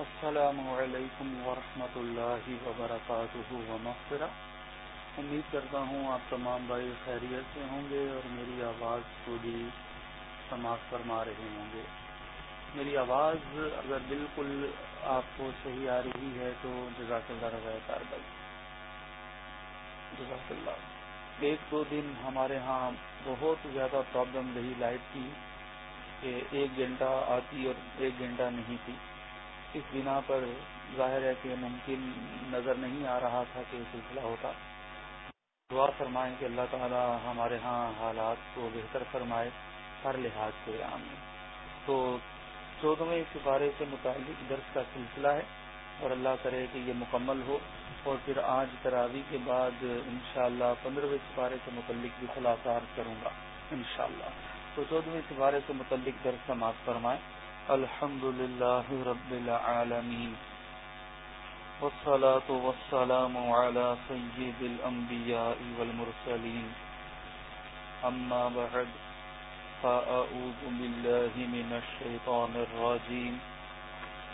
السلام علیکم ورحمۃ اللہ وبرکاتہ ومغفرہ۔ امید کرتا ہوں آپ تمام بھائی خیریت سے ہوں گے اور میری آواز کو بھی سماعت فرما رہے ہوں گے۔ میری آواز اگر بالکل آپ کو صحیح آ رہی ہے تو جزاک اللہ رضا کار بھائی۔ جزاک اللہ۔ ایک دو دن ہمارے ہاں بہت زیادہ پرابلم رہی لائٹ کی کہ ایک گھنٹہ آتی اور ایک گھنٹہ نہیں تھی۔ اس بنا پر ظاہر ہے کہ ممکن نظر نہیں آ رہا تھا کہ سلسلہ ہوتا۔ دعا فرمائیں کہ اللہ تعالی ہمارے ہاں حالات کو بہتر فرمائے، ہر لحاظ سے۔ عام تو چودہویں سپارے سے متعلق درس کا سلسلہ ہے اور اللہ کرے کہ یہ مکمل ہو اور پھر آج تراوی کے بعد انشاءاللہ اللہ پندرہویں سپارے سے متعلق بھی خلاصات کروں گا، انشاءاللہ۔ تو چودہویں سپارے سے متعلق درس سماعت فرمائیں۔ الحمد لله رب العالمين والصلاة والسلام على سيد الأنبياء والمرسلين. أما بعد، فأعوذ بالله من الشيطان الرجيم.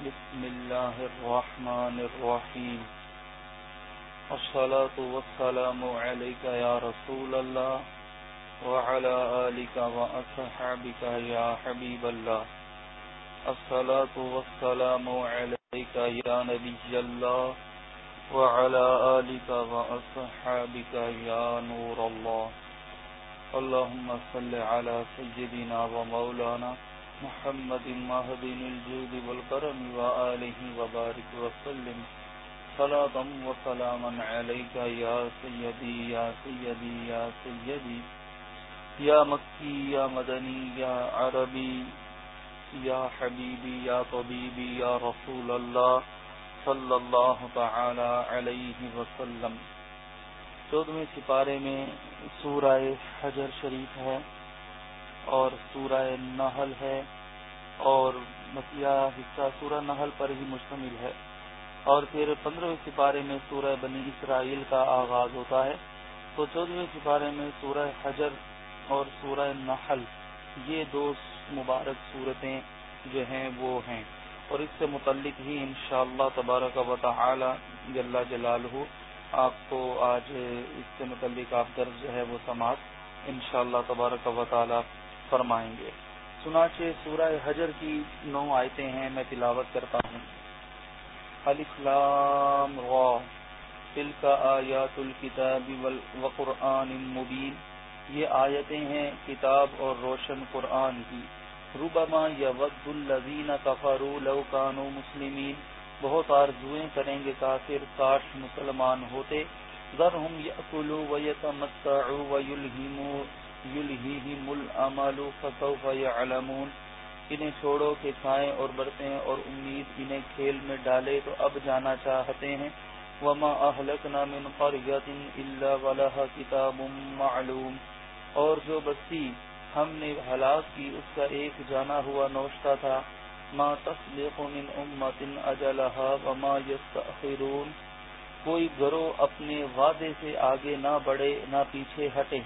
بسم الله الرحمن الرحيم. الصلاة والسلام عليك يا رسول الله، وعلى آلك وأصحابك يا حبيب الله. الصلاة والسلام عليك يا نبي الله وعلى آلك وأصحابك يا نور الله. اللهم صل على سيدنا ومولانا محمد مهد الجود والكرم وآله وبارك وسلم. صلاة وسلاما عليك يا سيدي يا سيدي يا سيدي. يا مكي، يا مدني، يا عربي. یا حبیبی یا طبیبی یا رسول اللہ صلی اللہ تعالی علیہ وسلم۔ چودہویں سپارے میں سورہ حجر شریف ہے اور سورہ نحل ہے اور مسیح حصہ سورہ نحل پر ہی مشتمل ہے۔ اور پھر پندرہویں سپارے میں سورہ بنی اسرائیل کا آغاز ہوتا ہے۔ تو چودہویں سپارے میں سورہ حجر اور سورہ نحل، یہ دو مبارک صورتیں جو ہیں وہ ہیں۔ اور اس سے متعلق ہی انشاءاللہ اللہ تبارک و تعالی جل جلال آپ کو آج اس سے متعلق آپ درج جو ہے وہ سماعت انشاءاللہ اللہ تبارک و تعالی فرمائیں گے۔ سنانچہ سورہ حجر کی نو آیتیں ہیں، میں تلاوت کرتا ہوں۔ الاسلام تلک آیات الکتاب وقرآن مبین یہ آیتیں ہیں کتاب اور روشن قرآن کی۔ ربما یود الذین کفروا لو کانوا مسلمین۔ بہت آرزویں کریں گے کافر کاش مسلمان ہوتے۔ ذرهم یاکلوا ویتمتعوا ویلہموا یلہیہم الامل فسوف یعلمون۔ انہیں چھوڑو کہ کھائیں اور برتیں اور امید انہیں کھیل میں ڈالے تو اب جانا چاہتے ہیں۔ وما اہلکنا من قریت الا ولها کتاب معلوم۔ اور جو بستی ہم نے ہلاک کی، اس کا ایک جانا ہوا نوشتہ تھا۔ ما تصدیق من امت اجلها وما يستأخرون۔ کوئی گروہ اپنے وعدے سے آگے نہ بڑھے، نہ پیچھے ہٹے۔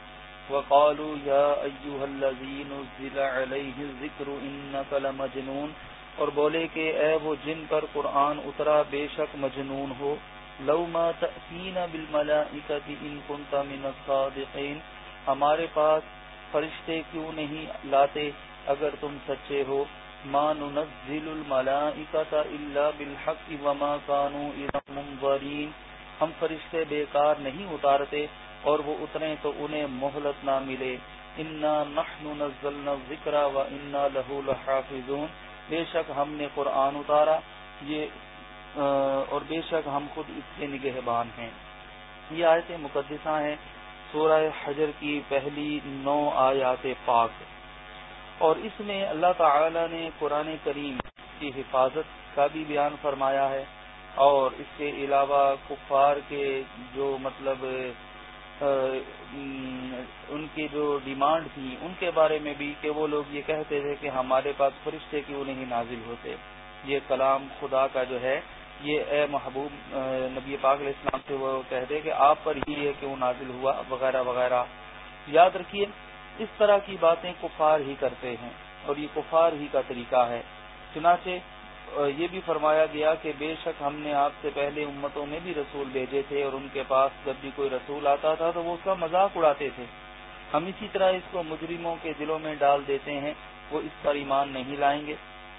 وقالوا یا ایوہ الذین نزل علیہ الذکر انکا لمجنون۔ اور بولے کہ اے وہ جن پر قرآن اترا، بے شک مجنون ہو۔ لو ما تأتین بالملائکت ان کنت من الصادقین ہمارے پاس فرشتے کیوں نہیں لاتے اگر تم سچے ہو؟ ما ننزل الملائکت الا بالحق وما كانوا اذا منظرین ہم فرشتے بیکار نہیں اتارتے اور وہ اتریں تو انہیں مہلت نہ ملے۔ انا نحن نزلنا الذکر وانا له لحافظون۔ بے شک ہم نے قرآن اتارا۔ یہ اور بے شک ہم خود اس کے نگہبان ہیں۔ یہ آیتیں مقدسہ ہیں۔ سورہ حجر کی پہلی نو آیات پاک اور اس میں اللہ تعالی نے قرآن کریم کی حفاظت کا بھی بیان فرمایا ہے۔ اور اس کے علاوہ کفار کے جو مطلب ان کی جو ڈیمانڈ تھی ان کے بارے میں بھی کہ وہ لوگ یہ کہتے تھے کہ ہمارے پاس فرشتے کیوں نہیں نازل ہوتے؟ یہ کلام خدا کا جو ہے یہ اے محبوب نبی پاک علیہ السلام سے وہ کہہ دے کہ آپ پر ہی ہے کہ وہ نازل ہوا، وغیرہ وغیرہ۔ یاد رکھیے، اس طرح کی باتیں کفار ہی کرتے ہیں اور یہ کفار ہی کا طریقہ ہے۔ چنانچہ یہ بھی فرمایا گیا کہ بے شک ہم نے آپ سے پہلے امتوں میں بھی رسول بھیجے تھے اور ان کے پاس جب بھی کوئی رسول آتا تھا تو وہ اس کا مذاق اڑاتے تھے۔ ہم اسی طرح اس کو مجرموں کے دلوں میں ڈال دیتے ہیں، وہ اس پر ایمان نہیں لائیں گے۔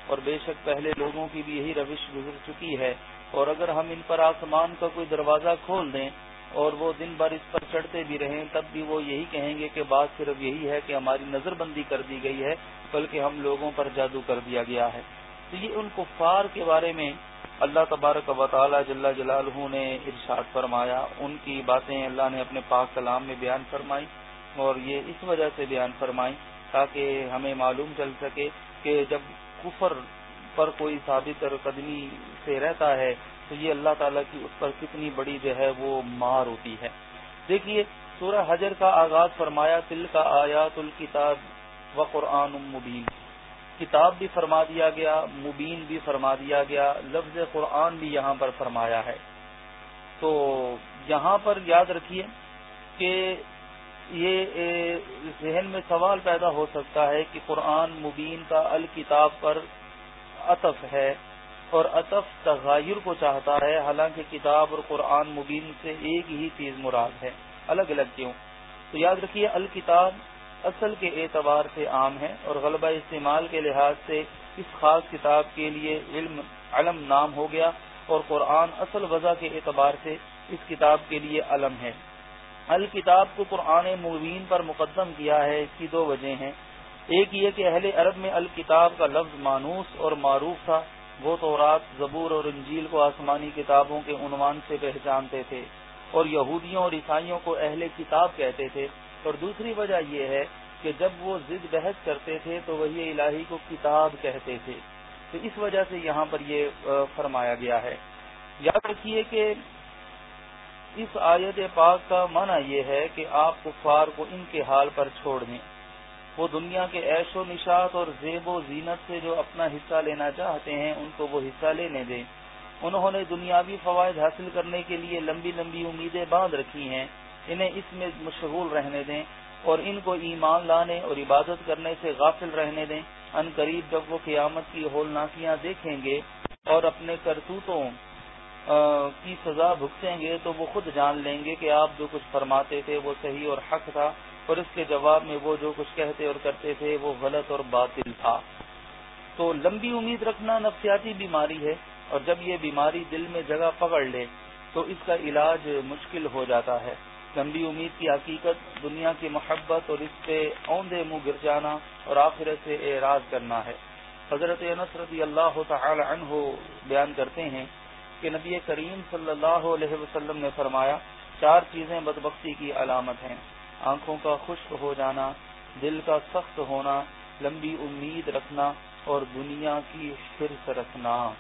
اور بے شک پہلے لوگوں کی بھی یہی روش گزر چکی ہے۔ اور اگر ہم ان پر آسمان کا کوئی دروازہ کھول دیں اور وہ دن بھر اس پر چڑھتے بھی رہیں، تب بھی وہ یہی کہیں گے کہ بات صرف یہی ہے کہ ہماری نظر بندی کر دی گئی ہے، بلکہ ہم لوگوں پر جادو کر دیا گیا ہے۔ تو یہ ان کفار کے بارے میں اللہ تبارک و تعالی جل جلالہ نے ارشاد فرمایا۔ ان کی باتیں اللہ نے اپنے پاک کلام میں بیان فرمائی اور یہ اس وجہ سے بیان فرمائی تاکہ ہمیں معلوم چل سکے کہ جب کفر پر کوئی ثابت قدمی سے رہتا ہے، تو یہ اللہ تعالیٰ کی اس پر کتنی بڑی جو ہے وہ مار ہوتی ہے۔ دیکھیے، سورہ حجر کا آغاز فرمایا تل کا آیات الکتاب و قرآن مبین۔ کتاب بھی فرما دیا گیا، مبین بھی فرما دیا گیا، لفظ قرآن بھی یہاں پر فرمایا ہے۔ تو یہاں پر یاد رکھیے کہ یہ ذہن میں سوال پیدا ہو سکتا ہے کہ قرآن مبین کا الکتاب پر عطف ہے اور عطف تغیر کو چاہتا ہے، حالانکہ کتاب اور قرآن مبین سے ایک ہی چیز مراد ہے، الگ الگ کیوں؟ تو یاد رکھیے، الکتاب اصل کے اعتبار سے عام ہے اور غلبہ استعمال کے لحاظ سے اس خاص کتاب کے لیے علم علم نام ہو گیا اور قرآن اصل وضع کے اعتبار سے اس کتاب کے لیے علم ہے۔ الکتاب کو قرآن مبین پر مقدم کیا ہے، اس کی دو وجہ ہیں۔ ایک یہ کہ اہل عرب میں الکتاب کا لفظ مانوس اور معروف تھا۔ وہ تو رات زبور اور انجیل کو آسمانی کتابوں کے عنوان سے پہچانتے تھے۔ اور یہودیوں اور عیسائیوں کو اہل کتاب کہتے تھے۔ اور دوسری وجہ یہ ہے کہ جب وہ ضد بحث کرتے تھے تو وہی الہی کو کتاب کہتے تھے۔ تو اس وجہ سے یہاں پر یہ فرمایا گیا ہے۔ یاد رکھیے کہ اس آیت پاک کا معنی یہ ہے کہ آپ کفار کو ان کے حال پر چھوڑ دیں۔ وہ دنیا کے عیش و نشاط اور زیب و زینت سے جو اپنا حصہ لینا چاہتے ہیں، ان کو وہ حصہ لینے دیں۔ انہوں نے دنیاوی فوائد حاصل کرنے کے لیے لمبی لمبی امیدیں باندھ رکھی ہیں۔ انہیں اس میں مشغول رہنے دیں اور ان کو ایمان لانے اور عبادت کرنے سے غافل رہنے دیں۔ ان قریب جب وہ قیامت کی ہولناکیاں دیکھیں گے اور اپنے کرتوتوں کی سزا بھگتیں گے تو وہ خود جان لیں گے کہ آپ جو کچھ فرماتے تھے وہ صحیح اور حق تھا، اور اس کے جواب میں وہ جو کچھ کہتے اور کرتے تھے وہ غلط اور باطل تھا۔ تو لمبی امید رکھنا نفسیاتی بیماری ہے، اور جب یہ بیماری دل میں جگہ پکڑ لے تو اس کا علاج مشکل ہو جاتا ہے۔ لمبی امید کی حقیقت، دنیا کی محبت اور اس سے اوندے منہ گر جانا اور آخرت سے اعراض کرنا ہے۔ حضرت رضی اللہ تعالی عنہ بیان کرتے ہیں کہ نبی کریم صلی اللہ علیہ وسلم نے فرمایا، چار چیزیں بدبختی کی علامت ہیں۔ آنکھوں کا خشک ہو جانا، دل کا سخت ہونا، لمبی امید رکھنا اور دنیا کی فرس رکھنا۔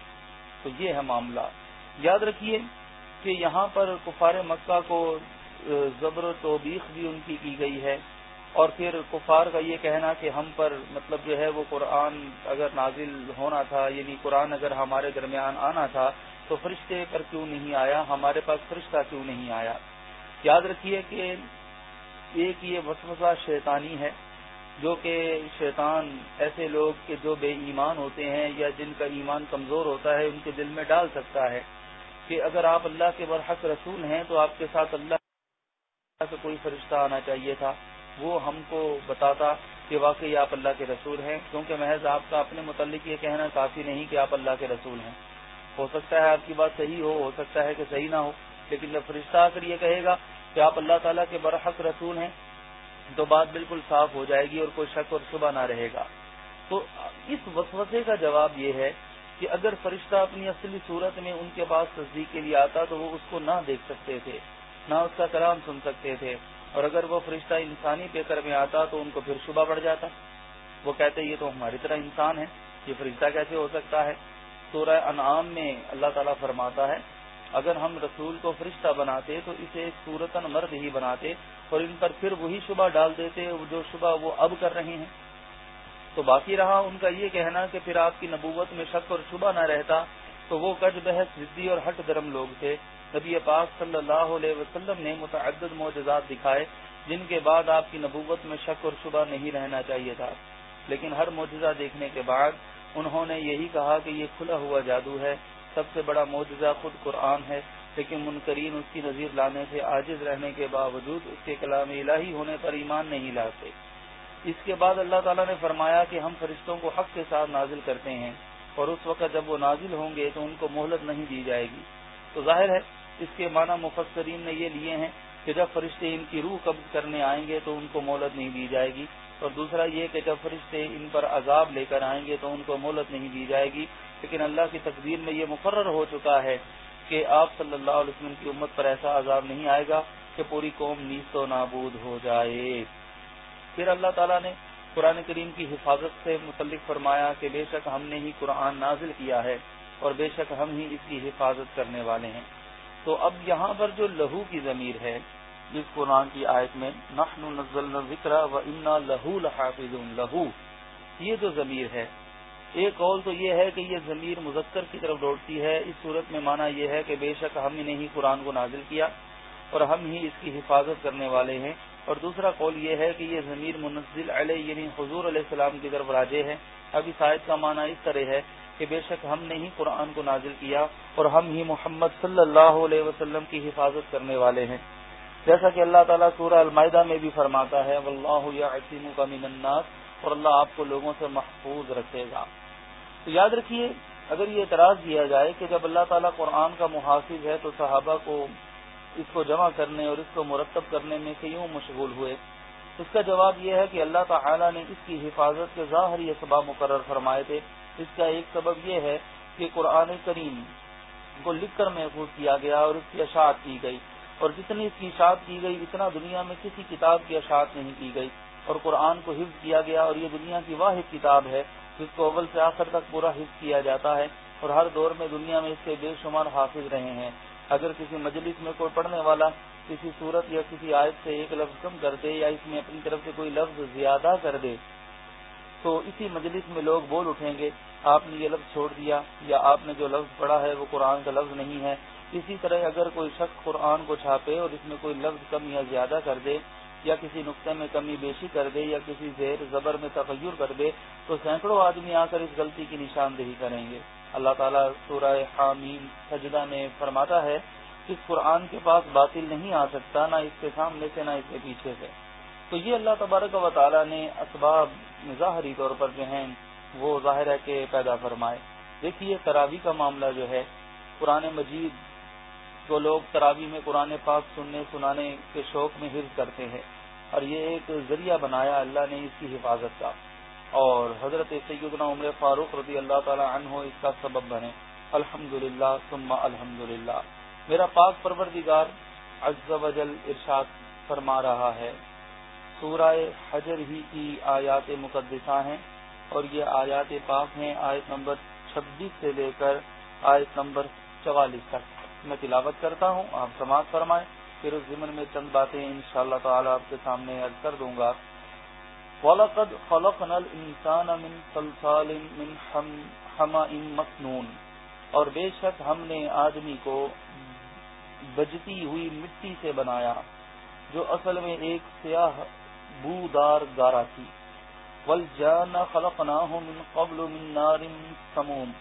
تو یہ ہے معاملہ۔ یاد رکھیے کہ یہاں پر کفار مکہ کو زبر و توبیخ بھی ان کی کی گئی ہے۔ اور پھر کفار کا یہ کہنا کہ ہم پر مطلب جو ہے وہ قرآن اگر نازل ہونا تھا یعنی قرآن اگر ہمارے درمیان آنا تھا تو فرشتے پر کیوں نہیں آیا؟ ہمارے پاس فرشتہ کیوں نہیں آیا؟ یاد رکھیے کہ ایک یہ وسوسہ شیطانی ہے، جو کہ شیطان ایسے لوگ کے جو بے ایمان ہوتے ہیں یا جن کا ایمان کمزور ہوتا ہے، ان کے دل میں ڈال سکتا ہے کہ اگر آپ اللہ کے برحق رسول ہیں تو آپ کے ساتھ اللہ کا کوئی فرشتہ آنا چاہیے تھا۔ وہ ہم کو بتاتا کہ واقعی آپ اللہ کے رسول ہیں، کیونکہ محض آپ کا اپنے متعلق یہ کہنا کافی نہیں کہ آپ اللہ کے رسول ہیں۔ ہو سکتا ہے آپ کی بات صحیح ہو ہو سکتا ہے کہ صحیح نہ ہو، لیکن جب فرشتہ آ کر یہ کہے گا کہ آپ اللہ تعالیٰ کے برحق رسول ہیں، تو بات بالکل صاف ہو جائے گی اور کوئی شک اور شبہ نہ رہے گا۔ تو اس وسوسے کا جواب یہ ہے کہ اگر فرشتہ اپنی اصلی صورت میں ان کے پاس تصدیق کے لیے آتا تو وہ اس کو نہ دیکھ سکتے تھے، نہ اس کا کلام سن سکتے تھے۔ اور اگر وہ فرشتہ انسانی پیکر میں آتا تو ان کو پھر شبہ بڑھ جاتا۔ وہ کہتے یہ تو ہماری طرح انسان ہے، یہ فرشتہ کیسے ہو سکتا ہے؟ سورہ انعام میں اللہ تعالیٰ فرماتا ہے، اگر ہم رسول کو فرشتہ بناتے تو اسے ایک صورتن مرد ہی بناتے اور ان پر پھر وہی شبہ ڈال دیتے جو شبہ وہ اب کر رہے ہیں۔ تو باقی رہا ان کا یہ کہنا کہ پھر آپ کی نبوت میں شک اور شبہ نہ رہتا تو وہ کج بحث ضدی اور ہٹ درم لوگ تھے۔ نبی پاک صلی اللہ علیہ وسلم نے متعدد معجزات دکھائے جن کے بعد آپ کی نبوت میں شک اور شبہ نہیں رہنا چاہیے تھا۔ لیکن ہر معجزہ دیکھنے کے بعد انہوں نے یہی کہا کہ یہ کھلا ہوا جادو ہے، سب سے بڑا معجزہ خود قرآن ہے، لیکن منکرین اس کی نظیر لانے سے عاجز رہنے کے باوجود اس کے کلام الہی ہونے پر ایمان نہیں لاتے۔ اس کے بعد اللہ تعالیٰ نے فرمایا کہ ہم فرشتوں کو حق کے ساتھ نازل کرتے ہیں، اور اس وقت جب وہ نازل ہوں گے تو ان کو مہلت نہیں دی جائے گی۔ تو ظاہر ہے، اس کے معنی مفسرین نے یہ لیے ہیں کہ جب فرشتے ان کی روح قبض کرنے آئیں گے تو ان کو مہلت نہیں دی جائے گی اور دوسرا یہ کہ جب فرشتے ان پر عذاب لے کر آئیں گے تو ان کو مہلت نہیں دی جائے گی۔ لیکن اللہ کی تقدیر میں یہ مقرر ہو چکا ہے کہ آپ صلی اللہ علیہ وسلم کی امت پر ایسا عذاب نہیں آئے گا کہ پوری قوم نیست و نابود ہو جائے۔ پھر اللہ تعالیٰ نے قرآن کریم کی حفاظت سے متعلق فرمایا کہ بے شک ہم نے ہی قرآن نازل کیا ہے اور بے شک ہم ہی اس کی حفاظت کرنے والے ہیں۔ تو اب یہاں پر جو لہو کی ضمیر ہے، جس قرآن کی آیت میں نحن نزلنا ذکر و انا لہو لحافظ لہو، یہ جو ضمیر ہے۔ ایک قول تو یہ ہے کہ یہ ضمیر مذکر کی طرف لوٹتی ہے۔ اس صورت میں مانا یہ ہے کہ بے شک ہم نے ہی قرآن کو نازل کیا اور ہم ہی اس کی حفاظت کرنے والے ہیں۔ اور دوسرا قول یہ ہے کہ یہ ضمیر منزل علیہ یعنی حضور علیہ السلام کی طرف راجے ہے۔ اب اس آیت کا معنی اس طرح ہے کہ بے شک ہم نے ہی قرآن کو نازل کیا اور ہم ہی محمد صلی اللہ علیہ وسلم کی حفاظت کرنے والے ہیں۔ جیسا کہ اللہ تعالیٰ سورہ المائدہ میں بھی فرماتا ہے واللہ یعصم کا من الناس اور اللہ آپ کو لوگوں سے محفوظ رکھے گا۔ تو یاد رکھیے، اگر یہ اعتراض کیا جائے کہ جب اللہ تعالیٰ قرآن کا محافظ ہے تو صحابہ کو اس کو جمع کرنے اور اس کو مرتب کرنے میں کیوں مشغول ہوئے۔ اس کا جواب یہ ہے کہ اللہ تعالیٰ نے اس کی حفاظت کے ظاہر یہ مقرر فرمائے تھے۔ اس کا ایک سبب یہ ہے کہ قرآن کریم کو لکھ کر محفوظ کیا گیا اور اس کی اشاعت کی گئی اور جتنی اس کی اشاعت کی گئی، اتنا دنیا میں کسی کتاب کی اشاعت نہیں کی گئی اور قرآن کو حفظ کیا گیا اور یہ دنیا کی واحد کتاب ہے، جس کو اول سے آخر تک پورا حفظ کیا جاتا ہے اور ہر دور میں دنیا میں اس کے بے شمار حافظ رہے ہیں۔ اگر کسی مجلس میں کوئی پڑھنے والا کسی صورت یا کسی آیت سے ایک لفظ کم کر دے یا اس میں اپنی طرف سے کوئی لفظ زیادہ کر دے تو اسی مجلس میں لوگ بول اٹھیں گے، آپ نے یہ لفظ چھوڑ دیا یا آپ نے جو لفظ پڑھا ہے وہ قرآن کا لفظ نہیں ہے۔ اسی طرح اگر کوئی شخص قرآن کو چھاپے اور اس میں کوئی لفظ کم یا زیادہ کر دے یا کسی نقطے میں کمی بیشی کر دے یا کسی زیر زبر میں تغیر کر دے، تو سینکڑوں آدمی آ کر اس غلطی کی نشاندہی کریں گے۔ اللہ تعالیٰ سورہ حامیم سجدہ میں فرماتا ہے کہ اس قرآن کے پاس باطل نہیں آ سکتا، نہ اس کے سامنے سے، نہ اس کے پیچھے سے۔ تو یہ اللہ تبارک و تعالیٰ نے اسباب ظاہری طور پر جو ہیں، وہ ظاہر ہے کہ پیدا فرمائے۔ دیکھیے تراوی کا معاملہ جو ہے، قرآن مجید کو لوگ تراوی میں قرآن پاک سننے، سنانے کے شوق میں حفظ کرتے ہیں۔ اور یہ ایک ذریعہ بنایا اللہ نے اس کی حفاظت کا۔ اور حضرت سیدنا عمر فاروق رضی اللہ تعالی عنہ اس کا سبب بنے۔ الحمد للہ ثم الحمد للہ میرا پاک پروردگار عز و جل ارشاد فرما رہا ہے۔ سورہ حجر ہی کی آیات مقدسہ ہیں اور یہ آیات پاک ہیں آیت نمبر چھبیس سے لے کر آیت نمبر چوالیس تک۔ میں تلاوت کرتا ہوں، آپ سماعت فرمائیں، پھر اس ضمن میں چند باتیں انشاءاللہ تعالی آپ کے سامنے عرض کر دوں گا۔ وَلَقَدْ خَلَقْنَا الْإِنسَانَ مِنْ صَلْصَالٍ مِنْ حَمَئٍ مَسْنُونَ۔ اور بے شک ہم نے آدمی کو بجتی ہوئی مٹی سے بنایا، جو اصل میں ایک سیاہ بودار گارا تھی وَالْجَانَ خَلَقْنَاهُ مِنْ قَبْلُ مِنْ نَارٍ سَمُومٍ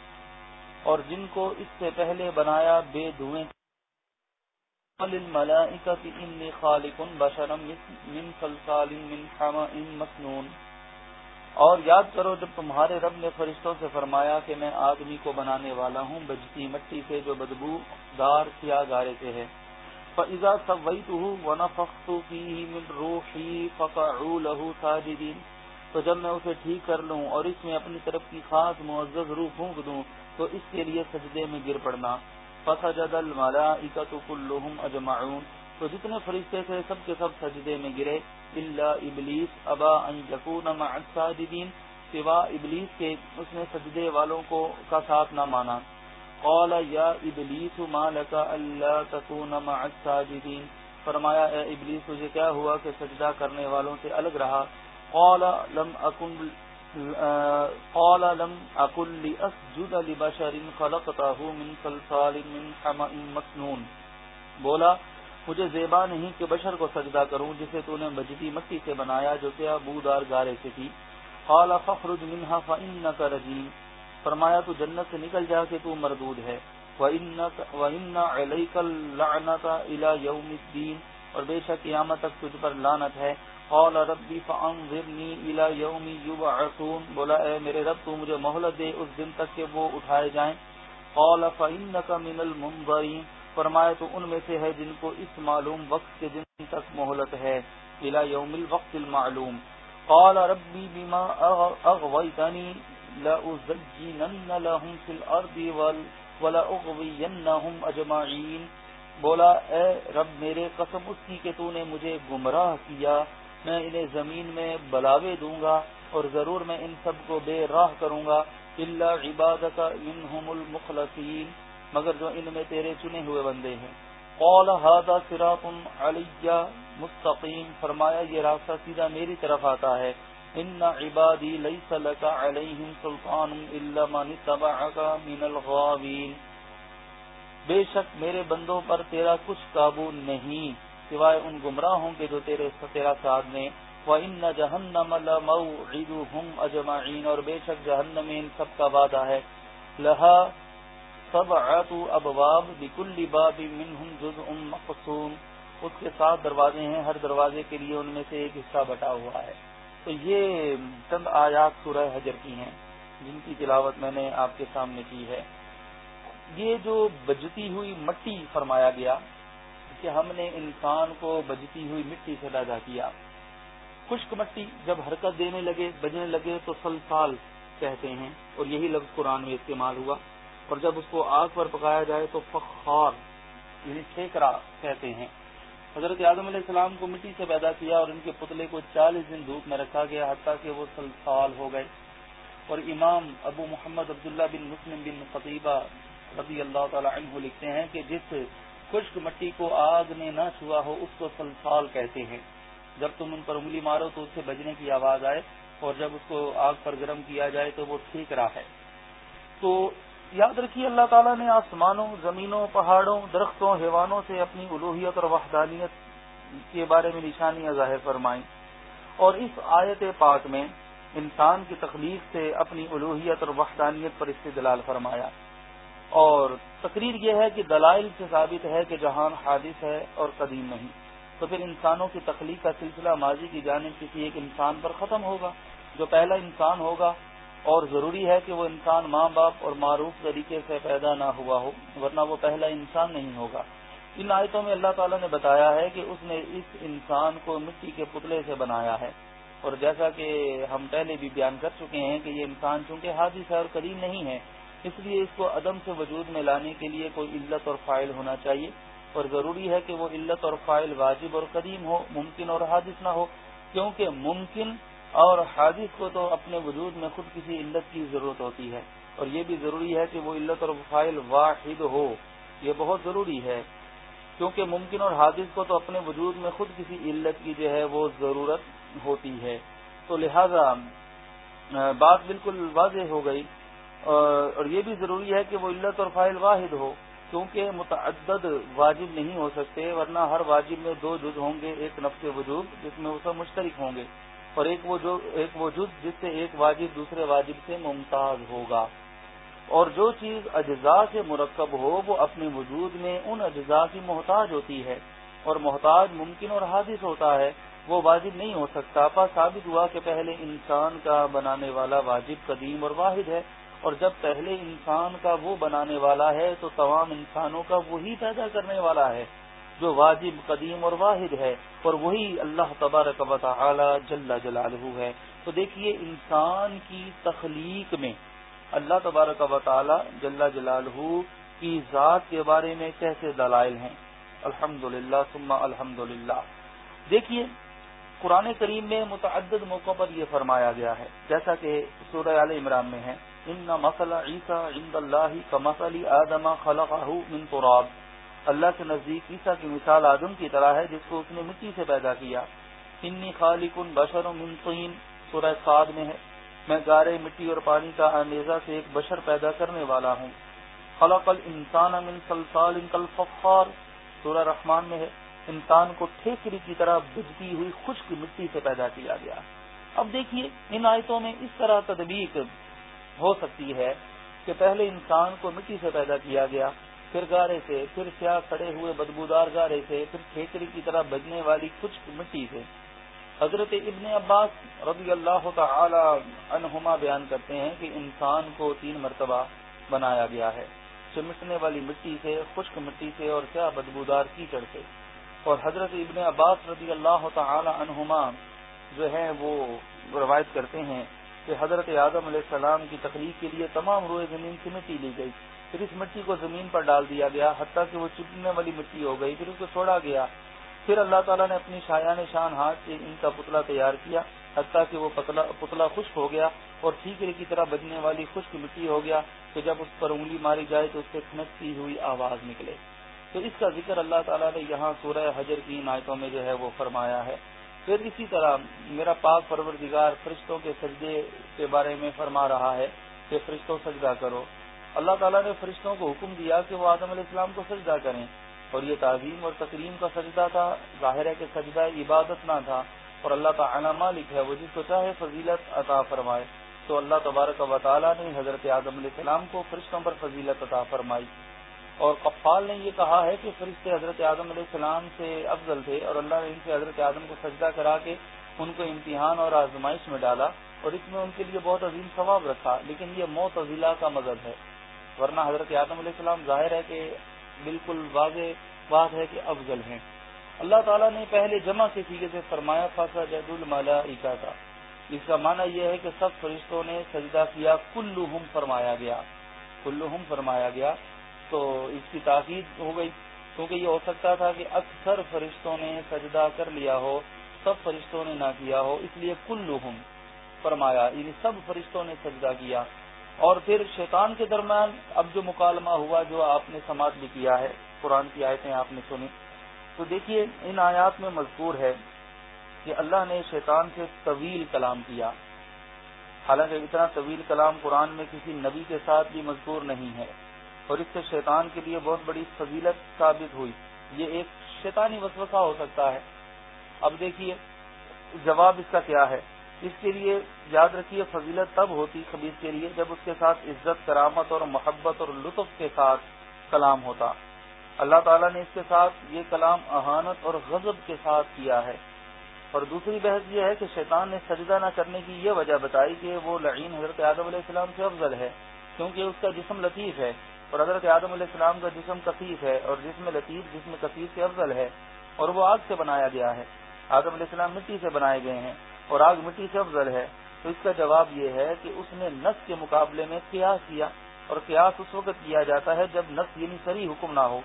اور جن کو اس سے پہلے بنایا بے دھوئیں۔ اور یاد کرو جب تمہارے رب نے فرشتوں سے فرمایا کہ میں آدمی کو بنانے والا ہوں، بجتی مٹی سے جو بدبو دار کیا گارے سے ہے فضا سب وہی تو روحی لہو ساجدین تو جب میں اسے ٹھیک کر لوں اور اس میں اپنی طرف کی خاص معزز روح پھونک دوں، تو اس کے لیے سجدے میں گر پڑنا۔ فسجد الملائکۃ كلهم اجمعون تو جتنے فرشتے تھے، سب کے سب سجدے میں گرے۔ الا ابلیس ابا ان يكون مع سوا ابلیس کے اس نے سجدے والوں کو کا ساتھ نہ مانا۔ قال، یا ابلیس، ما لك الا تكون مع الساجدين فرمایا، اے ابلیس، تجھے کیا ہوا کہ سجدہ کرنے والوں سے الگ رہا؟ قال، لم اكن قال، لم اقل لاسجد لبشر خلقته من صلصال من حمأ مسنون. بولا، مجھے زیبا نہیں کہ بشر کو سجدہ کروں، جسے تو نے بجتی مٹی سے بنایا، جو کہ بودار گارے سے تھی. قال فخرج منها فانك رجيم فرمایا، تو جنت سے نکل جا کے تو مردود ہے. اور بے شک قیامت تک تجھ پر لانت ہے. قال ربی فانظرنی الى یوم یبعثون بولا، اے میرے رب، تو مجھے مہلت دے اس دن تک کہ وہ اٹھائے جائیں. قال فانک من المنظرین فرمایا، تو ان میں سے ہے جن کو اس معلوم وقت کے دن تک مہلت ہے. الى یوم الوقت المعلوم. قال ربی بما اغویتنی اجمعین بولا، اے رب میرے قسم، اس کی کہ تو نے مجھے گمراہ کیا۔ میں انہیں زمین میں بلاوے دوں گا اور ضرور میں ان سب کو بے راہ کروں گا۔ اللہ عبادت انہم المخلصین مگر جو ان میں تیرے چنے ہوئے بندے ہیں۔ قول هذا صراط علی مستقیم فرمایا، یہ راستہ سیدھا میری طرف آتا ہے۔ ان عبادی لیس لك علیہم سلطان الا من تبعك من الغاوین بے شک میرے بندوں پر تیرا کچھ قابو نہیں، سوائے ان گمراہوں کے جو تیرے تیرا ساتھ نے وہ ان جہنم ہم اور بے شک جہنم ان سب کا وعدہ ہے۔ لہا سب ابواب بکل باب منہم جزء مقصوم اس کے ساتھ دروازے ہیں، ہر دروازے کے لیے ان میں سے ایک حصہ بٹا ہوا ہے۔ تو یہ چند آیات سورہ حجر کی ہیں، جن کی تلاوت میں نے آپ کے سامنے کی ہے۔ یہ جو بجتی ہوئی مٹی فرمایا گیا کہ ہم نے انسان کو بجتی ہوئی مٹی سے پیدا کیا۔ خشک مٹی جب حرکت دینے لگے، بجنے لگے تو سلسال کہتے ہیں، اور یہی لفظ قرآن میں استعمال ہوا۔ اور جب اس کو آگ پر پکایا جائے تو فخار یعنی ٹھیکرا کہتے ہیں۔ حضرت اعظم علیہ السلام کو مٹی سے پیدا کیا اور ان کے پتلے کو چالیس دن دھوپ میں رکھا گیا حتیٰ کہ وہ سلسال ہو گئے۔ اور امام ابو محمد عبداللہ بن مسلم بن قطیبہ رضی اللہ تعالی عنہ لکھتے ہیں کہ جس خشک مٹی کو آگ نے نہ چھوا ہو، اس کو سلسال کہتے ہیں۔ جب تم ان پر انگلی مارو تو اس سے بجنے کی آواز آئے اور جب اس کو آگ پر گرم کیا جائے تو وہ ٹھیک رہا ہے۔ تو یاد رکھیے اللہ تعالیٰ نے آسمانوں، زمینوں، پہاڑوں، درختوں، حیوانوں سے اپنی الوحیت اور وحدانیت کے بارے میں نشانیاں ظاہر فرمائیں۔ اور اس آیت پاک میں انسان کی تخلیق سے اپنی الوحیت اور وحدانیت پر استدلال فرمایا۔ اور تقریر یہ ہے کہ دلائل سے ثابت ہے کہ جہان حادث ہے اور قدیم نہیں۔ تو پھر انسانوں کی تخلیق کا سلسلہ ماضی کی جانب کسی ایک انسان پر ختم ہوگا؟ جو پہلا انسان ہوگا اور ضروری ہے کہ وہ انسان ماں باپ اور معروف طریقے سے پیدا نہ ہوا ہو، ورنہ وہ پہلا انسان نہیں ہوگا۔ ان آیتوں میں اللہ تعالیٰ نے بتایا ہے کہ اس نے اس انسان کو مٹی کے پتلے سے بنایا ہے۔ اور جیسا کہ ہم پہلے بھی بیان کر چکے ہیں کہ یہ انسان چونکہ حادث ہے اور قدیم نہیں ہے، اس لیے اس کو عدم سے وجود میں لانے کے لیے کوئی علت اور فائل ہونا چاہیے۔ اور ضروری ہے کہ وہ علت اور فائل واجب اور قدیم ہو، ممکن اور حادث نہ ہو، کیونکہ ممکن اور حادث کو تو اپنے وجود میں خود کسی علت کی ضرورت ہوتی ہے اور یہ بھی ضروری ہے کہ وہ علت اور فائل واحد ہو، یہ بہت ضروری ہے۔ کیونکہ ممکن اور حادث کو تو اپنے وجود میں خود کسی علت کی جو ہے وہ ضرورت ہوتی ہے۔ تو لہذا بات بالکل واضح ہو گئی۔ اور یہ بھی ضروری ہے کہ وہ علت اور فائل واحد ہو، کیونکہ متعدد واجب نہیں ہو سکتے، ورنہ ہر واجب میں دو جز ہوں گے، ایک نفس وجود جس میں وہ سب مشترک ہوں گے۔ اور ایک وہ جو ایک وہ جز جس سے ایک واجب دوسرے واجب سے ممتاز ہوگا۔ اور جو چیز اجزاء سے مرکب ہو، وہ اپنے وجود میں ان اجزاء کی محتاج ہوتی ہے۔ اور محتاج ممکن اور حادث ہوتا ہے، وہ واجب نہیں ہو سکتا۔ پا ثابت ہوا کہ پہلے انسان کا بنانے والا واجب قدیم اور واحد ہے۔ اور جب پہلے انسان کا وہ بنانے والا ہے، تو تمام انسانوں کا وہی پیدا کرنے والا ہے۔ جو واجب، قدیم اور واحد ہے اور وہی اللہ تبارک و تعالی جل جلالہ ہے۔ تو دیکھیے، انسان کی تخلیق میں اللہ تبارک و تعالی جل جلالہ کی ذات کے بارے میں کیسے دلائل ہیں؟ الحمد للہ ثم الحمد للہ دیکھیے، قرآن کریم میں متعدد موقع پر یہ فرمایا گیا ہے۔ جیسا کہ سورہ عال عمران میں ہے، ان مسئلہ عیسیٰ عند اللہ کا مسئلہ آدم خلقہ من تراب اللہ کے نزدیک عیسیٰ کی مثال آدم کی طرح ہے جس کو اس نے مٹی سے پیدا کیا۔ انی خالق بشر من طین، سورہ سعد میں ہے۔ میں گارے مٹی اور پانی کا اندیزہ سے ایک بشر پیدا کرنے والا ہوں۔ خلق الانسان من صلصال کالفخار، سورہ رحمان میں ہے۔ انسان کو ٹھیکری کی طرح بجتی ہوئی خشک مٹی سے پیدا کیا گیا۔ اب دیکھیے، ان آیتوں میں اس طرح تدبیق ہو سکتی ہے کہ پہلے انسان کو مٹی سے پیدا کیا گیا۔ پھر گارے سے، پھر سیاہ کھڑے ہوئے بدبودار گارے سے، پھر کھیچڑی کی طرح بجنے والی خشک مٹی سے۔ حضرت ابن عباس رضی اللہ تعالی عنہما بیان کرتے ہیں کہ انسان کو تین مرتبہ بنایا گیا ہے۔ چمٹنے والی مٹی سے، خشک مٹی سے اور کیا بدبودار کیچڑ سے۔ اور حضرت ابن عباس رضی اللہ تعالی عنہما جو ہے وہ روایت کرتے ہیں کہ حضرت اعظم علیہ السلام کی تخلیق کے لیے تمام روئے زمین سے مٹی لی گئی۔ پھر اس مٹی کو زمین پر ڈال دیا گیا، حتیٰ کہ وہ چپنے والی مٹی ہو گئی، پھر اس کو چھوڑا گیا۔ پھر اللہ تعالیٰ نے اپنی شایان شان ہاتھ سے ان کا پتلا تیار کیا، حتیٰ کہ وہ پتلا خشک ہو گیا اور ٹھیکرے کی طرح بجنے والی خشک مٹی ہو گیا کہ جب اس پر انگلی ماری جائے تو اس سے کھنکتی ہوئی آواز نکلے۔ تو اس کا ذکر اللہ تعالیٰ نے یہاں سورہ حجر کی نایتوں میں جو ہے وہ فرمایا ہے۔ پھر اسی طرح میرا پاک پروردگار فرشتوں کے سجدے کے بارے میں فرما رہا ہے کہ فرشتوں سجدہ کرو۔ اللہ تعالیٰ نے فرشتوں کو حکم دیا کہ وہ آدم علیہ السلام کو سجدہ کریں۔ اور یہ تعظیم اور تقریم کا سجدہ تھا۔ ظاہر ہے کہ سجدہ عبادت نہ تھا۔ اور اللہ تعالیٰ مالک ہے، وہ جس کو چاہے فضیلت عطا فرمائے۔ تو اللہ تبارک و تعالیٰ نے حضرت آدم علیہ السلام کو فرشتوں پر فضیلت عطا فرمائی۔ اور قفال نے یہ کہا ہے کہ فرشتے حضرت آدم علیہ السلام سے افضل تھے اور اللہ نے ان سے حضرت آدم کو سجدہ کرا کے ان کو امتحان اور آزمائش میں ڈالا اور اس میں ان کے لیے بہت عظیم ثواب رکھا۔ لیکن یہ موت کا مذہب ہے۔ ورنہ حضرت آدم علیہ السلام ظاہر ہے کہ بالکل واضح بات ہے کہ افضل ہیں۔ اللہ تعالیٰ نے پہلے جمع کے سیگے سے فرمایا فاصا جید المالا کا اس کا معنی یہ ہے کہ سب فرشتوں نے سجدہ کیا کلو فرمایا گیا۔ کلو فرمایا گیا۔ تو اس کی تاکید ہو گئی، کیونکہ یہ ہو سکتا تھا کہ اکثر فرشتوں نے سجدہ کر لیا ہو، سب فرشتوں نے نہ کیا ہو، اس لیے کل فرمایا۔ یعنی سب فرشتوں نے سجدہ کیا۔ اور پھر شیطان کے درمیان اب جو مکالمہ ہوا جو آپ نے سماعت بھی کیا ہے، قرآن کی آیتیں آپ نے سنی تو دیکھیے ان آیات میں مذکور ہے کہ اللہ نے شیطان سے طویل کلام کیا۔ حالانکہ اتنا طویل کلام قرآن میں کسی نبی کے ساتھ بھی مذکور نہیں ہے، اور اس سے شیطان کے لیے بہت بڑی فضیلت ثابت ہوئی۔ یہ ایک شیطانی وسوسہ ہو سکتا ہے۔ اب دیکھیے جواب اس کا کیا ہے۔ اس کے لیے یاد رکھیے فضیلت تب ہوتی خبیز کے لیے جب اس کے ساتھ عزت، کرامت اور محبت اور لطف کے ساتھ کلام ہوتا۔ اللہ تعالیٰ نے اس کے ساتھ یہ کلام احانت اور غضب کے ساتھ کیا ہے۔ اور دوسری بحث یہ ہے کہ شیطان نے سجدہ نہ کرنے کی یہ وجہ بتائی کہ وہ لعین حضرت آدم علیہ السلام سے افضل ہے، کیونکہ اس کا جسم لطیف ہے اور حضرت آدم علیہ السلام کا جسم کثیف ہے اور جسم لطیف جسم کثیف سے افضل ہے اور وہ آگ سے بنایا گیا ہے۔ آدم علیہ السلام مٹی سے بنائے گئے ہیں۔ اور آگ مٹی سے افضل ہے، تو اس کا جواب یہ ہے کہ اس نے نس کے مقابلے میں قیاس کیا اور قیاس اس وقت کیا جاتا ہے جب نس یعنی سری حکم نہ ہو۔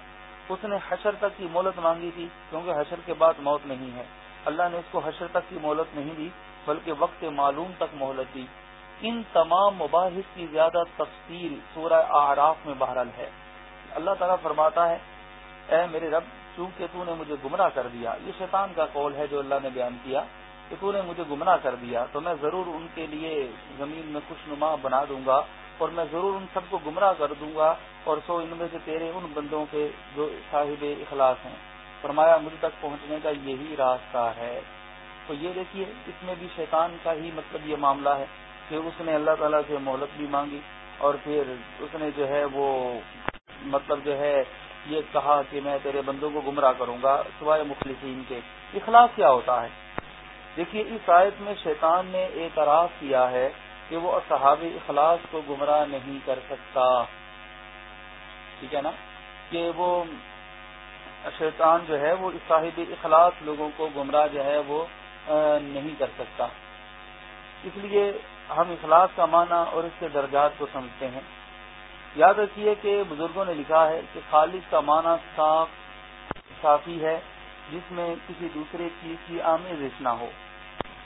اس نے حشر تک کی مولت مانگی تھی کیونکہ حشر کے بعد موت نہیں ہے۔ اللہ نے اس کو حشر تک کی مہلت نہیں دی، بلکہ وقت معلوم تک مہلت دی۔ ان تمام مباحث کی زیادہ تفصیل سورہ آراف میں بہرحال ہے۔ اللہ تعالیٰ فرماتا ہے، اے میرے رب، چونکہ تو نے مجھے گمراہ کر دیا، یہ شیطان کا قول ہے جو اللہ نے بیان کیا۔ کہ تو نے مجھے گمراہ کر دیا، تو میں ضرور ان کے لیے زمین میں خوش نما بنا دوں گا اور میں ضرور ان سب کو گمراہ کر دوں گا اور سو ان میں سے تیرے ان بندوں کے جو صاحب اخلاص ہیں۔ فرمایا، مجھ تک پہنچنے کا یہی راستہ ہے۔ تو یہ دیکھیے، اس میں بھی شیطان کا ہی مطلب یہ معاملہ ہے کہ اس نے اللہ تعالیٰ سے مہلت بھی مانگی اور پھر اس نے جو ہے وہ مطلب جو ہے یہ کہا کہ میں تیرے بندوں کو گمراہ کروں گا سوائے مخلصین کے۔ اخلاص کیا ہوتا ہے؟ دیکھیے، اس آیت میں شیطان نے اعتراف کیا ہے کہ وہ صحاب اخلاص کو گمراہ نہیں کر سکتا۔ ٹھیک ہے نا؟ کہ وہ شیطان جو ہے، وہ صاحب اخلاص لوگوں کو گمراہ جو ہے، وہ نہیں کر سکتا۔ اس لیے ہم اخلاص کا معنی اور اس کے درجات کو سمجھتے ہیں۔ یاد رکھیے کہ بزرگوں نے لکھا ہے کہ خالص کا معنی صاف، صافی ہے۔ جس میں کسی دوسرے چیز کی آمیزش نہ ہو۔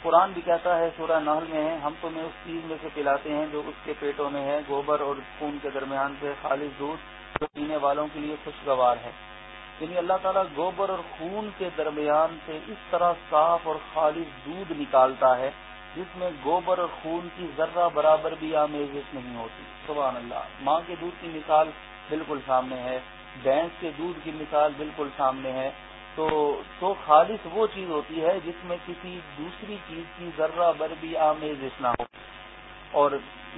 قرآن بھی کہتا ہے، سورہ نحل میں ہے، ہم تمہیں اس چیز میں سے پلاتے ہیں جو اس کے پیٹوں میں ہے، گوبر اور خون کے درمیان سے خالص دودھ جو پینے والوں کے لیے خوشگوار ہے۔ یعنی اللہ تعالیٰ گوبر اور خون کے درمیان سے اس طرح صاف اور خالص دودھ نکالتا ہے، جس میں گوبر اور خون کی ذرہ برابر بھی آمیزش نہیں ہوتی۔ سبحان اللہ۔ ماں کے دودھ کی مثال بالکل سامنے ہے، بھینس کے دودھ کی مثال بالکل سامنے ہے۔ تو تو خالص وہ چیز ہوتی ہے جس میں کسی دوسری چیز کی ذرہ بر بھی آمیزش نہ ہو۔ اور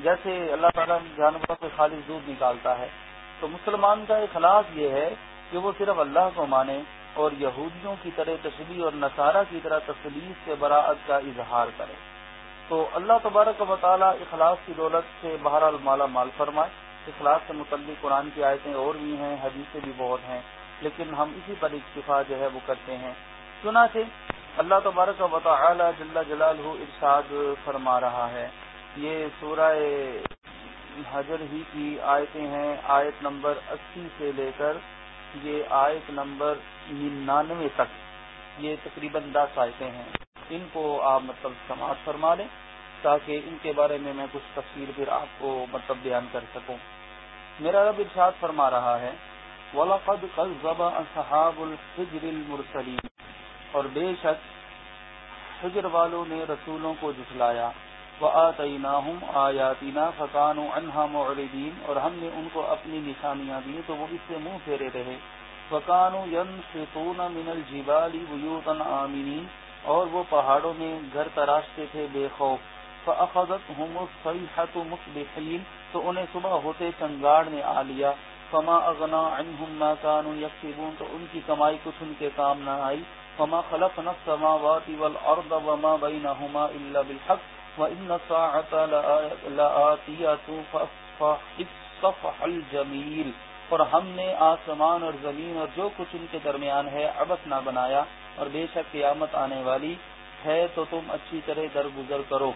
جیسے اللہ تعالیٰ جانوروں سے خالص دودھ نکالتا ہے، تو مسلمان کا اخلاص یہ ہے کہ وہ صرف اللہ کو مانے اور یہودیوں کی طرح تشریح اور نصارہ کی طرح تصلیف سے براعت کا اظہار کرے۔ تو اللہ تبارک و تعالیٰ اخلاص کی دولت سے بہرحال مالا مال فرمائے۔ اخلاص سے متعلق قرآن کی آیتیں اور بھی ہیں، حدیثیں بھی بہت ہیں۔ لیکن ہم اسی پر اکتفا جو ہے وہ کرتے ہیں۔ سنا سے اللہ تبارک و تعالی جل جلال ارشاد فرما رہا ہے۔ یہ سورہ حجر ہی کی آیتیں ہیں، آیت نمبر اسی سے لے کر یہ آیت نمبر ننانوے تک۔ یہ تقریباً دس آیتیں ہیں۔ ان کو آپ مطلب سماعت فرما لیں تاکہ ان کے بارے میں میں کچھ تفصیل پھر آپ کو مطلب بیان کر سکوں۔ میرا رب ارشاد فرما رہا ہے وَلَقَدْ قَذَّبَ أَصْحَابُ الْحِجْرِ الْمُرْسَلِينَ۔ اور بے شک حجر والوں نے رسولوں کو جھٹلایا۔ وَآتَيْنَاهُمْ آيَاتِنَا فَكَانُوا عَنْهَا مُعْرِضِينَ اور ہم نے ان کو اپنی نشانیاں دی تو وہ اس سے منہ پھیرے رہے۔ وَكَانُوا يَنْحِطُونَ مِنَ الْجِبَالِ بُيُوتًا آمِنِينَ اور وہ پہاڑوں میں گھر تراشتے تھے بے خوف۔ فَأَخَذَتْهُمُ الصَّيْحَةُ مُصْبِحِينَ تو انہیں صبح ہوتے چنگاڑ نے آ لیا۔ فما اغنا عنهم ما كانوا يكسبون تو ان کی کمائی کچھ ان کے کام نہ آئی۔ فما خلقنا السماوات والارض وما بينهما الا بالحق، وان الساعه لآتيه فاصفح الجميل اور ہم نے آسمان اور زمین اور جو کچھ ان کے درمیان ہے ابس نہ بنایا، اور بے شک قیامت آنے والی ہے تو تم اچھی طرح درگزر کرو۔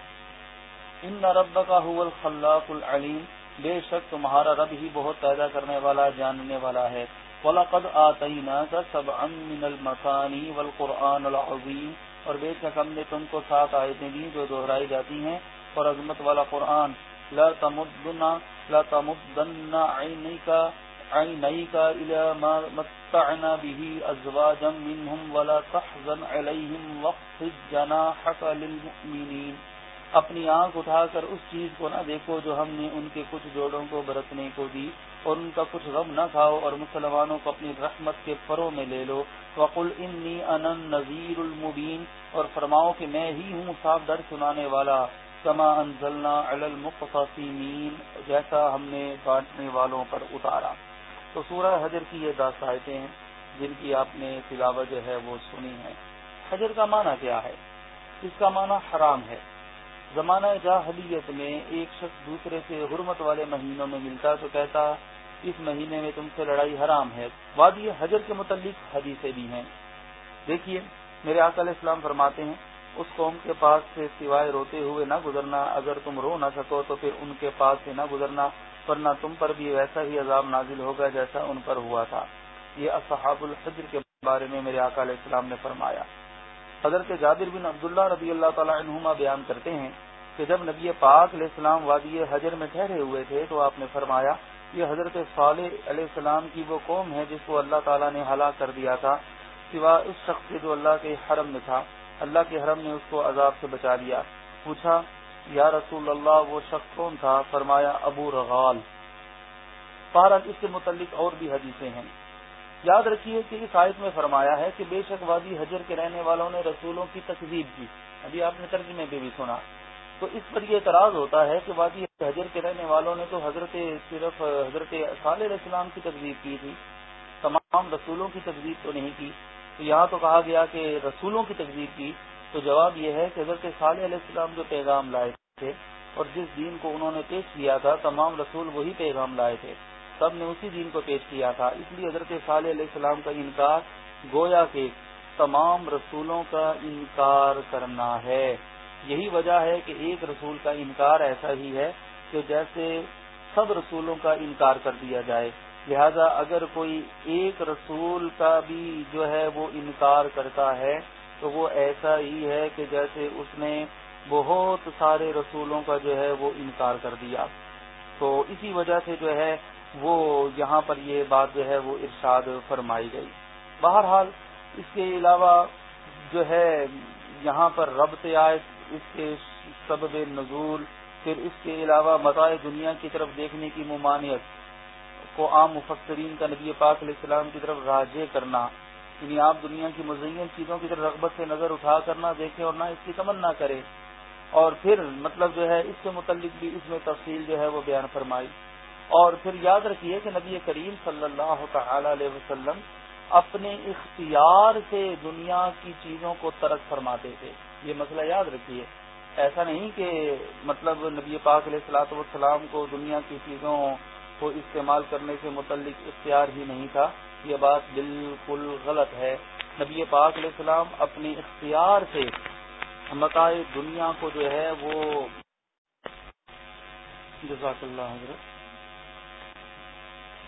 ان رب کا حول الخلاق العلیم۔ بے شک تمہارا رب ہی بہت پیدا کرنے والا، جاننے والا ہے۔ وَلَقَدْ آتَيْنَاكَ سَبْعًا مِّنَ الْمَثَانِي وَالْقُرْآنَ الْعَظِيمِ۔ اور بے شک ہم نے تم کو سات آیتیں دی جو دہرائی جاتی ہیں اور عظمت والا قرآن۔ لا تمدنا لا تمدن عینیکا عینیکا الى ما متعنا به ازواجا منهم ولا تحزن علیہم وقت جناحك للمؤمنین اپنی آنکھ اٹھا کر اس چیز کو نہ دیکھو جو ہم نے ان کے کچھ جوڑوں کو برتنے کو دی، اور ان کا کچھ غم نہ کھاؤ اور مسلمانوں کو اپنی رحمت کے پروں میں لے لو۔ وقل انی ان نذیر المبین، اور فرماؤ کہ میں ہی ہوں صاف در سنانے والا۔ کما انزلنا علی المقتصمین، جیسا ہم نے بانٹنے والوں پر اتارا۔ تو سورہ حجر کی یہ دس آیتیں ہیں، جن کی آپ نے تلاوت جو ہے وہ سنی ہے حجر کا معنی کیا ہے؟ اس کا معنی حرام ہے۔ زمانہ جاہلیت میں ایک شخص دوسرے سے حرمت والے مہینوں میں ملتا تو کہتا، اس مہینے میں تم سے لڑائی حرام ہے۔ وادی حجر کے متعلق حدیثیں بھی ہیں۔ دیکھیے، میرے علیہ السلام فرماتے ہیں، اس قوم کے پاس سے سوائے روتے ہوئے نہ گزرنا، اگر تم رو نہ سکو تو پھر ان کے پاس سے نہ گزرنا، ورنہ تم پر بھی ویسا ہی عذاب نازل ہوگا جیسا ان پر ہوا تھا۔ یہ اصحاب الحجر کے بارے میں میرے علیہ السلام نے فرمایا۔ حضرت جابر بن عبداللہ رضی اللہ تعالی عنہما بیان کرتے ہیں کہ جب نبی پاک علیہ السلام وادی حجر میں ٹھہرے ہوئے تھے تو آپ نے فرمایا، یہ حضرت صالح علیہ السلام کی وہ قوم ہے جس کو اللہ تعالیٰ نے ہلاک کر دیا تھا، سوا اس شخص سے جو اللہ کے حرم میں تھا۔ اللہ کے حرم نے اس کو عذاب سے بچا لیا۔ پوچھا، یا رسول اللہ، وہ شخص کون تھا؟ فرمایا، ابو رغال۔ بہرحال اس کے متعلق اور بھی حدیثیں ہیں۔ یاد رکھیے کہ اس آیت میں فرمایا ہے کہ بے شک وادی حجر کے رہنے والوں نے رسولوں کی تقزیب کی۔ ابھی آپ نے ترجمے پہ بھی سنا۔ تو اس پر یہ اعتراض ہوتا ہے کہ وادی حجر کے رہنے والوں نے تو حضرت صرف حضرت صالح علیہ السلام کی تقزیب کی تھی۔ تمام رسولوں کی تقزیب تو نہیں کی۔ تو یہاں تو کہا گیا کہ رسولوں کی تقزیب کی۔ تو جواب یہ ہے کہ حضرت صالح علیہ السلام جو پیغام لائے تھے اور جس دین کو انہوں نے پیش کیا تھا، تمام رسول وہی پیغام لائے تھے۔ سب نے اسی دین کو پیش کیا تھا۔ اس لیے حضرت صالح علیہ السلام کا انکار گویا کے تمام رسولوں کا انکار کرنا ہے۔ یہی وجہ ہے کہ ایک رسول کا انکار ایسا ہی ہے کہ جیسے سب رسولوں کا انکار کر دیا جائے۔ لہذا اگر کوئی ایک رسول کا بھی جو ہے وہ انکار کرتا ہے تو وہ ایسا ہی ہے کہ جیسے اس نے بہت سارے رسولوں کا جو ہے وہ انکار کر دیا۔ تو اسی وجہ سے جو ہے وہ یہاں پر یہ بات جو ہے وہ ارشاد فرمائی گئی۔ بہرحال اس کے علاوہ جو ہے یہاں پر رب آئے اس کے سبب نزول، پھر اس کے علاوہ مزائے دنیا کی طرف دیکھنے کی ممانعت کو عام مفسرین کا نبی پاک علیہ السلام کی طرف راجے کرنا یعنی آپ دنیا کی مزین چیزوں کی طرف رغبت سے نظر اٹھا کر نہ دیکھیں اور نہ اس کی تمنا کرے اور پھر مطلب جو ہے اس سے متعلق بھی اس میں تفصیل جو ہے وہ بیان فرمائی۔ اور پھر یاد رکھیے کہ نبی کریم صلی اللہ تعالی علیہ وسلم اپنے اختیار سے دنیا کی چیزوں کو ترک فرماتے تھے۔ یہ مسئلہ یاد رکھیے۔ ایسا نہیں کہ مطلب نبی پاک علیہ السلاۃ والسلام کو دنیا کی چیزوں کو استعمال کرنے سے متعلق اختیار ہی نہیں تھا۔ یہ بات بالکل غلط ہے۔ نبی پاک علیہ السلام اپنے اختیار سے مکائے دنیا کو جو ہے وہ جزاک اللہ حضرت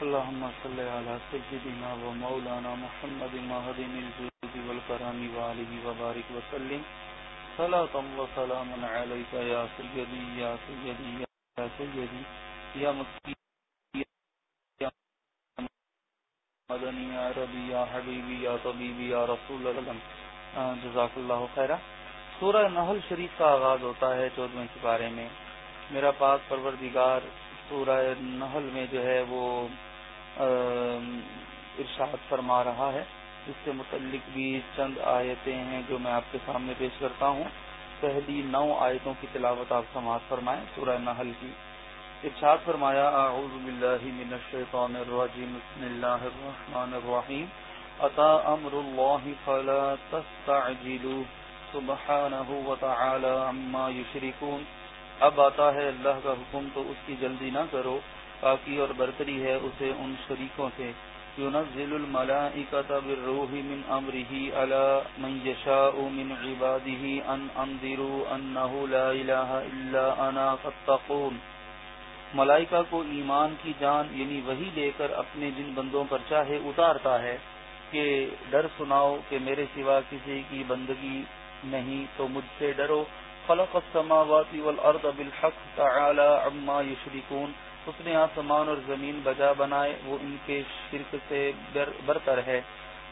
اللهم صل على سيدنا ومولانا محمد مهدن الجود والكرام وآله وبارك وسلم. صلاة وسلاما عليك يا سيدي يا سيدي يا سيدي. يا مكي يا مدني يا ربي يا حبيبي يا طبيبي يا رسول الله جزاک اللہ خیرہ. سورہ نحل شریف کا آغاز ہوتا ہے چودویں سپارے میں. میرا پاک پروردگار، سورہ نحل میں جو ہے وہ ارشاد فرما رہا ہے اس سے متعلق بھی چند آیتیں ہیں جو میں آپ کے سامنے پیش کرتا ہوں۔ پہلی نو آیتوں کی تلاوت آپ سماعت فرمائیں، سورہ نحل کی۔ ارشاد فرمایا، اعوذ باللہ من الشیطان الرجیم، بسم اللہ الرحمن الرحیم۔ اتا امر اللہ فلا تستعجلوا سبحانہ وتعالی عما یشرکون۔ اب آتا ہے اللہ کا حکم، تو اس کی جلدی نہ کرو۔ پاکی اور برتری ہے اسے ان شریکوں سے ينزل الملائكة بالروح من أمره على من يشاء من عباده أن أنذروا أنه لا إله إلا أنا فاتقون۔ ملائکہ کو ایمان کی جان یعنی وہی لے کر اپنے جن بندوں پر چاہے اتارتا ہے کہ ڈر سناؤ کہ میرے سوا کسی کی بندگی نہیں، تو مجھ سے ڈرو۔ خلق السماوات والارض بالحق تعالی عما يشركون اس نے آسمان ہاں اور زمین بجا بنائے، وہ ان کے شرک سے برتر ہے۔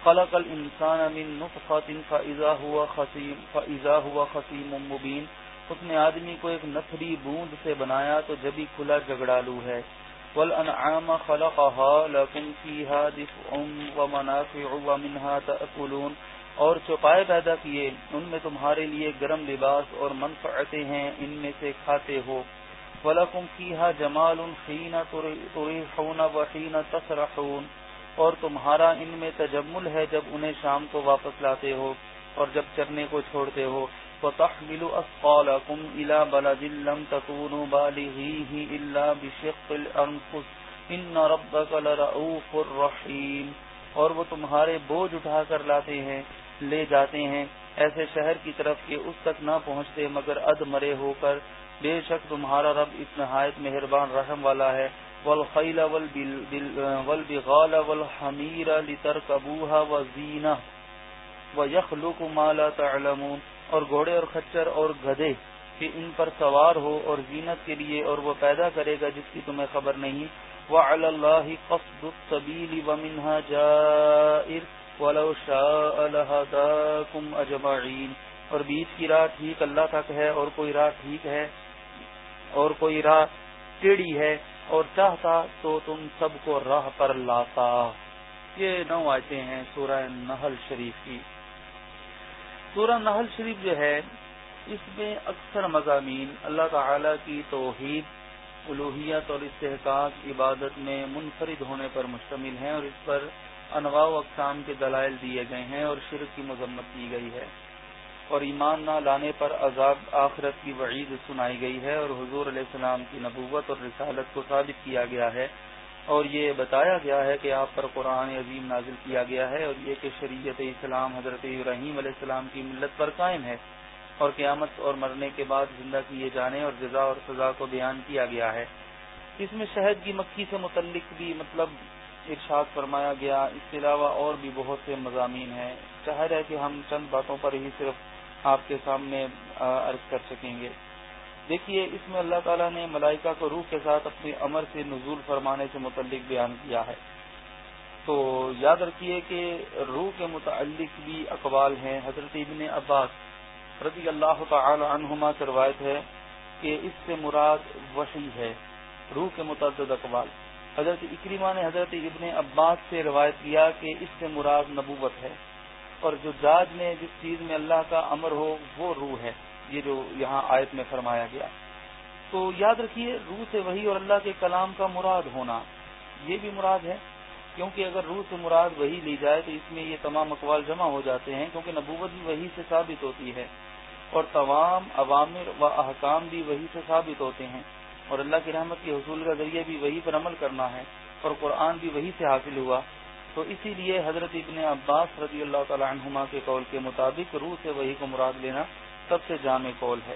خلق الانسان من نطفت فاذا هو خصیم فاذا هو خصیم مبین۔ اس نے آدمی کو ایک نتھری بوند سے بنایا تو جبھی کھلا جگڑالو ہے۔ والانعام خلقها لكم فيها دفء ومنافع ومنها تأكلون اور چوپائے پیدا کیے، ان میں تمہارے لیے گرم لباس اور منفعتیں ہیں، ان میں سے کھاتے ہو۔ ولکم فیہا جمال حین تریحون وحین تسرحون اور تمہارا ان میں تجمل ہے جب انہیں شام کو واپس لاتے ہو اور جب چرنے کو چھوڑتے ہو۔ وتحمل اثقالکم الى بلد لم تكونوا بالغیه الا بشق الانفس ان ربک لرؤوف الرحیم اور وہ تمہارے بوجھ اٹھا کر لاتے ہیں، لے جاتے ہیں۔ ایسے شہر کی طرف کہ اس تک نہ پہنچتے مگر اد مرے ہو کر بے شک تمہارا رب اس نہایت مہربان رحم والا ہے۔ والخیل والبغال والحمیر لترکبوها وزینہ ویخلق ما لا تعلمون اور گھوڑے اور خچر اور گدے کہ ان پر سوار ہو اور زینت کے لیے اور وہ پیدا کرے گا جس کی تمہیں خبر نہیں۔ وعلى الله قصد السبيل ومنها جائر ولو شاء لهداكم اجمعين اور بیچ کی راہ ٹھیک اللہ تک ہے اور کوئی راہ ٹھیک ہے۔ اور کوئی راہ ٹیڑھی ہے اور چاہتا تو تم سب کو راہ پر لاتا۔ یہ نو آتے ہیں سورہ نحل شریف کی۔ سورہ نحل شریف جو ہے، اس میں اکثر مضامین اللہ تعالی کی توحید الوحیت اور استحقاق، عبادت میں منفرد ہونے پر مشتمل ہیں اور اس پر انواع و اقسام کے دلائل دیے گئے ہیں اور شرک کی مذمت کی گئی ہے۔ اور ایمان نہ لانے پر عذاب آخرت کی وعید سنائی گئی ہے اور حضور علیہ السلام کی نبوت اور رسالت کو ثابت کیا گیا ہے اور یہ بتایا گیا ہے کہ آپ پر قرآن عظیم نازل کیا گیا ہے اور یہ کہ شریعت اسلام حضرت ابراہیم علیہ السلام کی ملت پر قائم ہے اور قیامت اور مرنے کے بعد زندہ کیے جانے اور جزا اور سزا کو بیان کیا گیا ہے۔ اس میں شہد کی مکھی سے متعلق بھی مطلب ارشاد فرمایا گیا۔ اس کے علاوہ اور بھی بہت سے مضامین ہیں۔ چاہے ہے کہ ہم چند باتوں پر ہی صرف آپ کے سامنے عرض کر سکیں گے۔ دیکھیے، اس میں اللہ تعالیٰ نے ملائکہ کو روح کے ساتھ اپنے امر سے نزول فرمانے سے متعلق بیان کیا ہے۔ تو یاد رکھیے کہ روح کے متعلق بھی اقوال ہیں۔ حضرت ابن عباس رضی اللہ تعالی عنہما سے روایت ہے کہ اس سے مراد وحی ہے، روح کے متعدد اقوال۔ حضرت اکریمہ نے حضرت ابن عباس سے روایت کیا کہ اس سے مراد نبوت ہے۔ اور جو جاج میں جس چیز میں اللہ کا امر ہو، وہ روح ہے۔ یہ جو یہاں آیت میں فرمایا گیا۔ تو یاد رکھیے، روح سے وہی اور اللہ کے کلام کا مراد ہونا یہ بھی مراد ہے۔ کیونکہ اگر روح سے مراد وہی لی جائے تو اس میں یہ تمام اقوال جمع ہو جاتے ہیں، کیونکہ نبوت بھی وہی سے ثابت ہوتی ہے۔ اور تمام عوامر و احکام بھی وہی سے ثابت ہوتے ہیں۔ اور اللہ کی رحمت کے حصول کا ذریعہ بھی وہی پر عمل کرنا ہے۔ اور قرآن بھی وہی سے حاصل ہوا۔ تو اسی لیے حضرت ابن عباس رضی اللہ تعالی عنہما کے قول کے مطابق روح سے وہی کو مراد لینا سب سے جامع قول ہے۔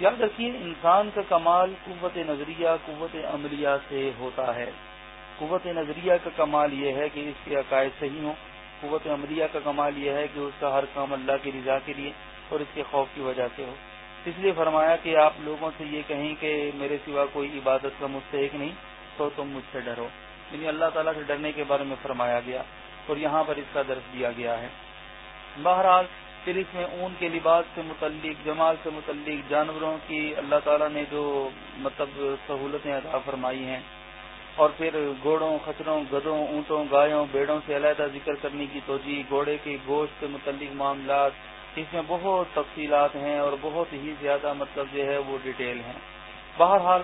یاد رکھیے، انسان کا کمال قوت نظریہ، قوت عملیہ سے ہوتا ہے۔ قوت نظریہ کا کمال یہ ہے کہ اس کے عقائد صحیح ہوں۔ قوت عملیہ کا کمال یہ ہے کہ اس کا ہر کام اللہ کی رضا کے لیے اور اس کے خوف کی وجہ سے ہو۔ اس لیے فرمایا کہ آپ لوگوں سے یہ کہیں کہ میرے سوا کوئی عبادت کا مستحق نہیں، تو تم مجھ سے ڈرو۔ یعنی اللہ تعالیٰ سے ڈرنے کے بارے میں فرمایا گیا اور یہاں پر اس کا درس دیا گیا ہے۔ بہرحال، پھر اس میں اون کے لباس سے متعلق، جمال سے متعلق، جانوروں کی اللہ تعالیٰ نے جو مطلب سہولتیں ادا فرمائی ہیں اور پھر گھوڑوں، خچروں گدوں اونٹوں گایوں بیڑوں سے علیحدہ ذکر کرنے کی توجہ گھوڑے کے گوشت سے متعلق معاملات، اس میں بہت تفصیلات ہیں اور بہت ہی زیادہ مطلب جو ہے وہ ڈیٹیل ہیں۔ بہرحال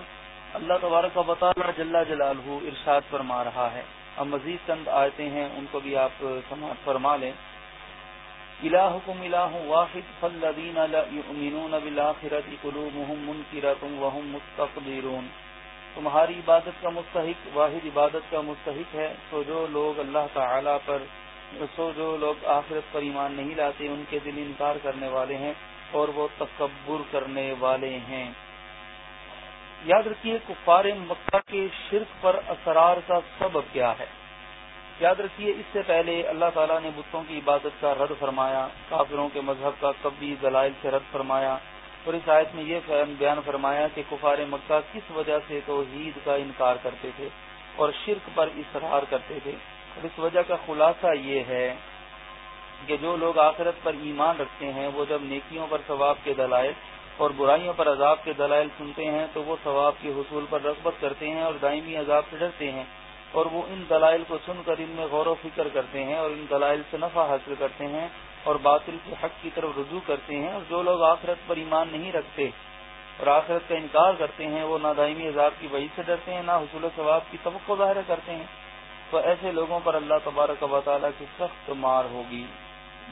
اللہ تبارک کا بطالہ جلا جلال ارشاد فرما رہا ہے۔ اب مزید چند آئے ہیں، ان کو بھی آپ سماعت فرما لیں۔ الہکم الہ واحد فالذین لا یؤمنون مستقبرون۔ تمہاری عبادت کا مستحق، واحد عبادت کا مستحق ہے۔ تو جو لوگ اللہ تعالی پر سو جو لوگ آخرت پر ایمان نہیں لاتے، ان کے دل انکار کرنے والے ہیں اور وہ تکبر کرنے والے ہیں۔ یاد رکھیے کفار مکہ کے شرک پر اسرار کا سبب کیا ہے۔ یاد رکھیے اس سے پہلے اللہ تعالیٰ نے بتوں کی عبادت کا رد فرمایا، کافروں کے مذہب کا کبھی دلائل سے رد فرمایا اور اس آیت میں یہ بیان فرمایا کہ کفار مکہ کس وجہ سے توحید کا انکار کرتے تھے اور شرک پر اصرار کرتے تھے۔ اور اس وجہ کا خلاصہ یہ ہے کہ جو لوگ آخرت پر ایمان رکھتے ہیں، وہ جب نیکیوں پر ثواب کے دلائل اور برائیوں پر عذاب کے دلائل سنتے ہیں تو وہ ثواب کے حصول پر رغبت کرتے ہیں اور دائمی عذاب سے ڈرتے ہیں اور وہ ان دلائل کو سن کر ان میں غور و فکر کرتے ہیں اور ان دلائل سے نفع حاصل کرتے ہیں اور باطل کے حق کی طرف رجوع کرتے ہیں اور جو لوگ آخرت پر ایمان نہیں رکھتے اور آخرت کا انکار کرتے ہیں وہ نہ دائمی عذاب کی وجہ سے ڈرتے ہیں نہ حصول ثواب کی توقع ظاہر کرتے ہیں تو ایسے لوگوں پر اللہ تبارک و تعالیٰ کی سخت مار ہوگی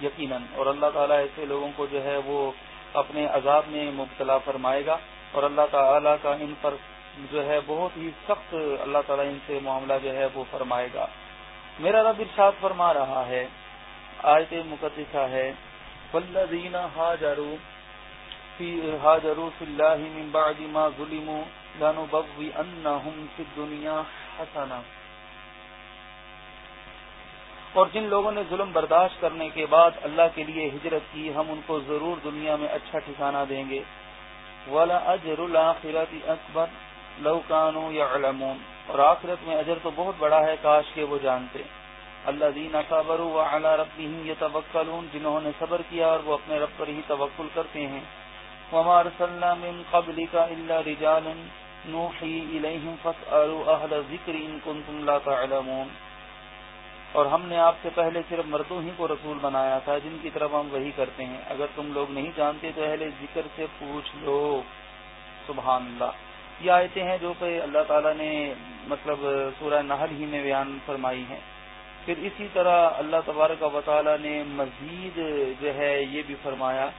یقیناً اور اللہ تعالیٰ ایسے لوگوں کو جو ہے وہ اپنے عذاب میں مبتلا فرمائے گا اور اللہ تعالیٰ کا ان پر جو ہے بہت ہی سخت اللہ تعالیٰ ان سے معاملہ جو ہے وہ فرمائے گا۔ میرا رب ارشاد فرما رہا ہے، آیت مقدسہ ہے والذین ہاجروا فی ہاجروا فی اللہ من بعد ما ظلموا فی الدنیا حسنا اور جن لوگوں نے ظلم برداشت کرنے کے بعد اللہ کے لیے ہجرت کی، ہم ان کو ضرور دنیا میں اچھا ٹھکانہ دیں گے۔ ولا اجر الاخرت اکبر لو کانوا یعلمون اور آخرت میں اجر تو بہت بڑا ہے، کاش کہ وہ جانتے۔ اللہ دین صبر و اعلیٰ ربی یہ جنہوں نے صبر کیا اور وہ اپنے رب پر ہی توکل کرتے ہیں۔ ہمار سلام قبل کا اللہ رجال نوحی الیہم فاسألوا اہل ذکر ان کنتم لا تعلمون۔ اور ہم نے آپ سے پہلے صرف مردوں ہی کو رسول بنایا تھا، جن کی طرف ہم وہی کرتے ہیں۔ اگر تم لوگ نہیں جانتے تو اہل ذکر سے پوچھ لو۔ سبحان اللہ۔ یہ آیتیں ہیں جو کہ اللہ تعالیٰ نے مطلب سورہ نحل ہی میں بیان فرمائی ہیں۔ پھر اسی طرح اللہ تبارک و تعالی نے مزید جو ہے یہ بھی فرمایا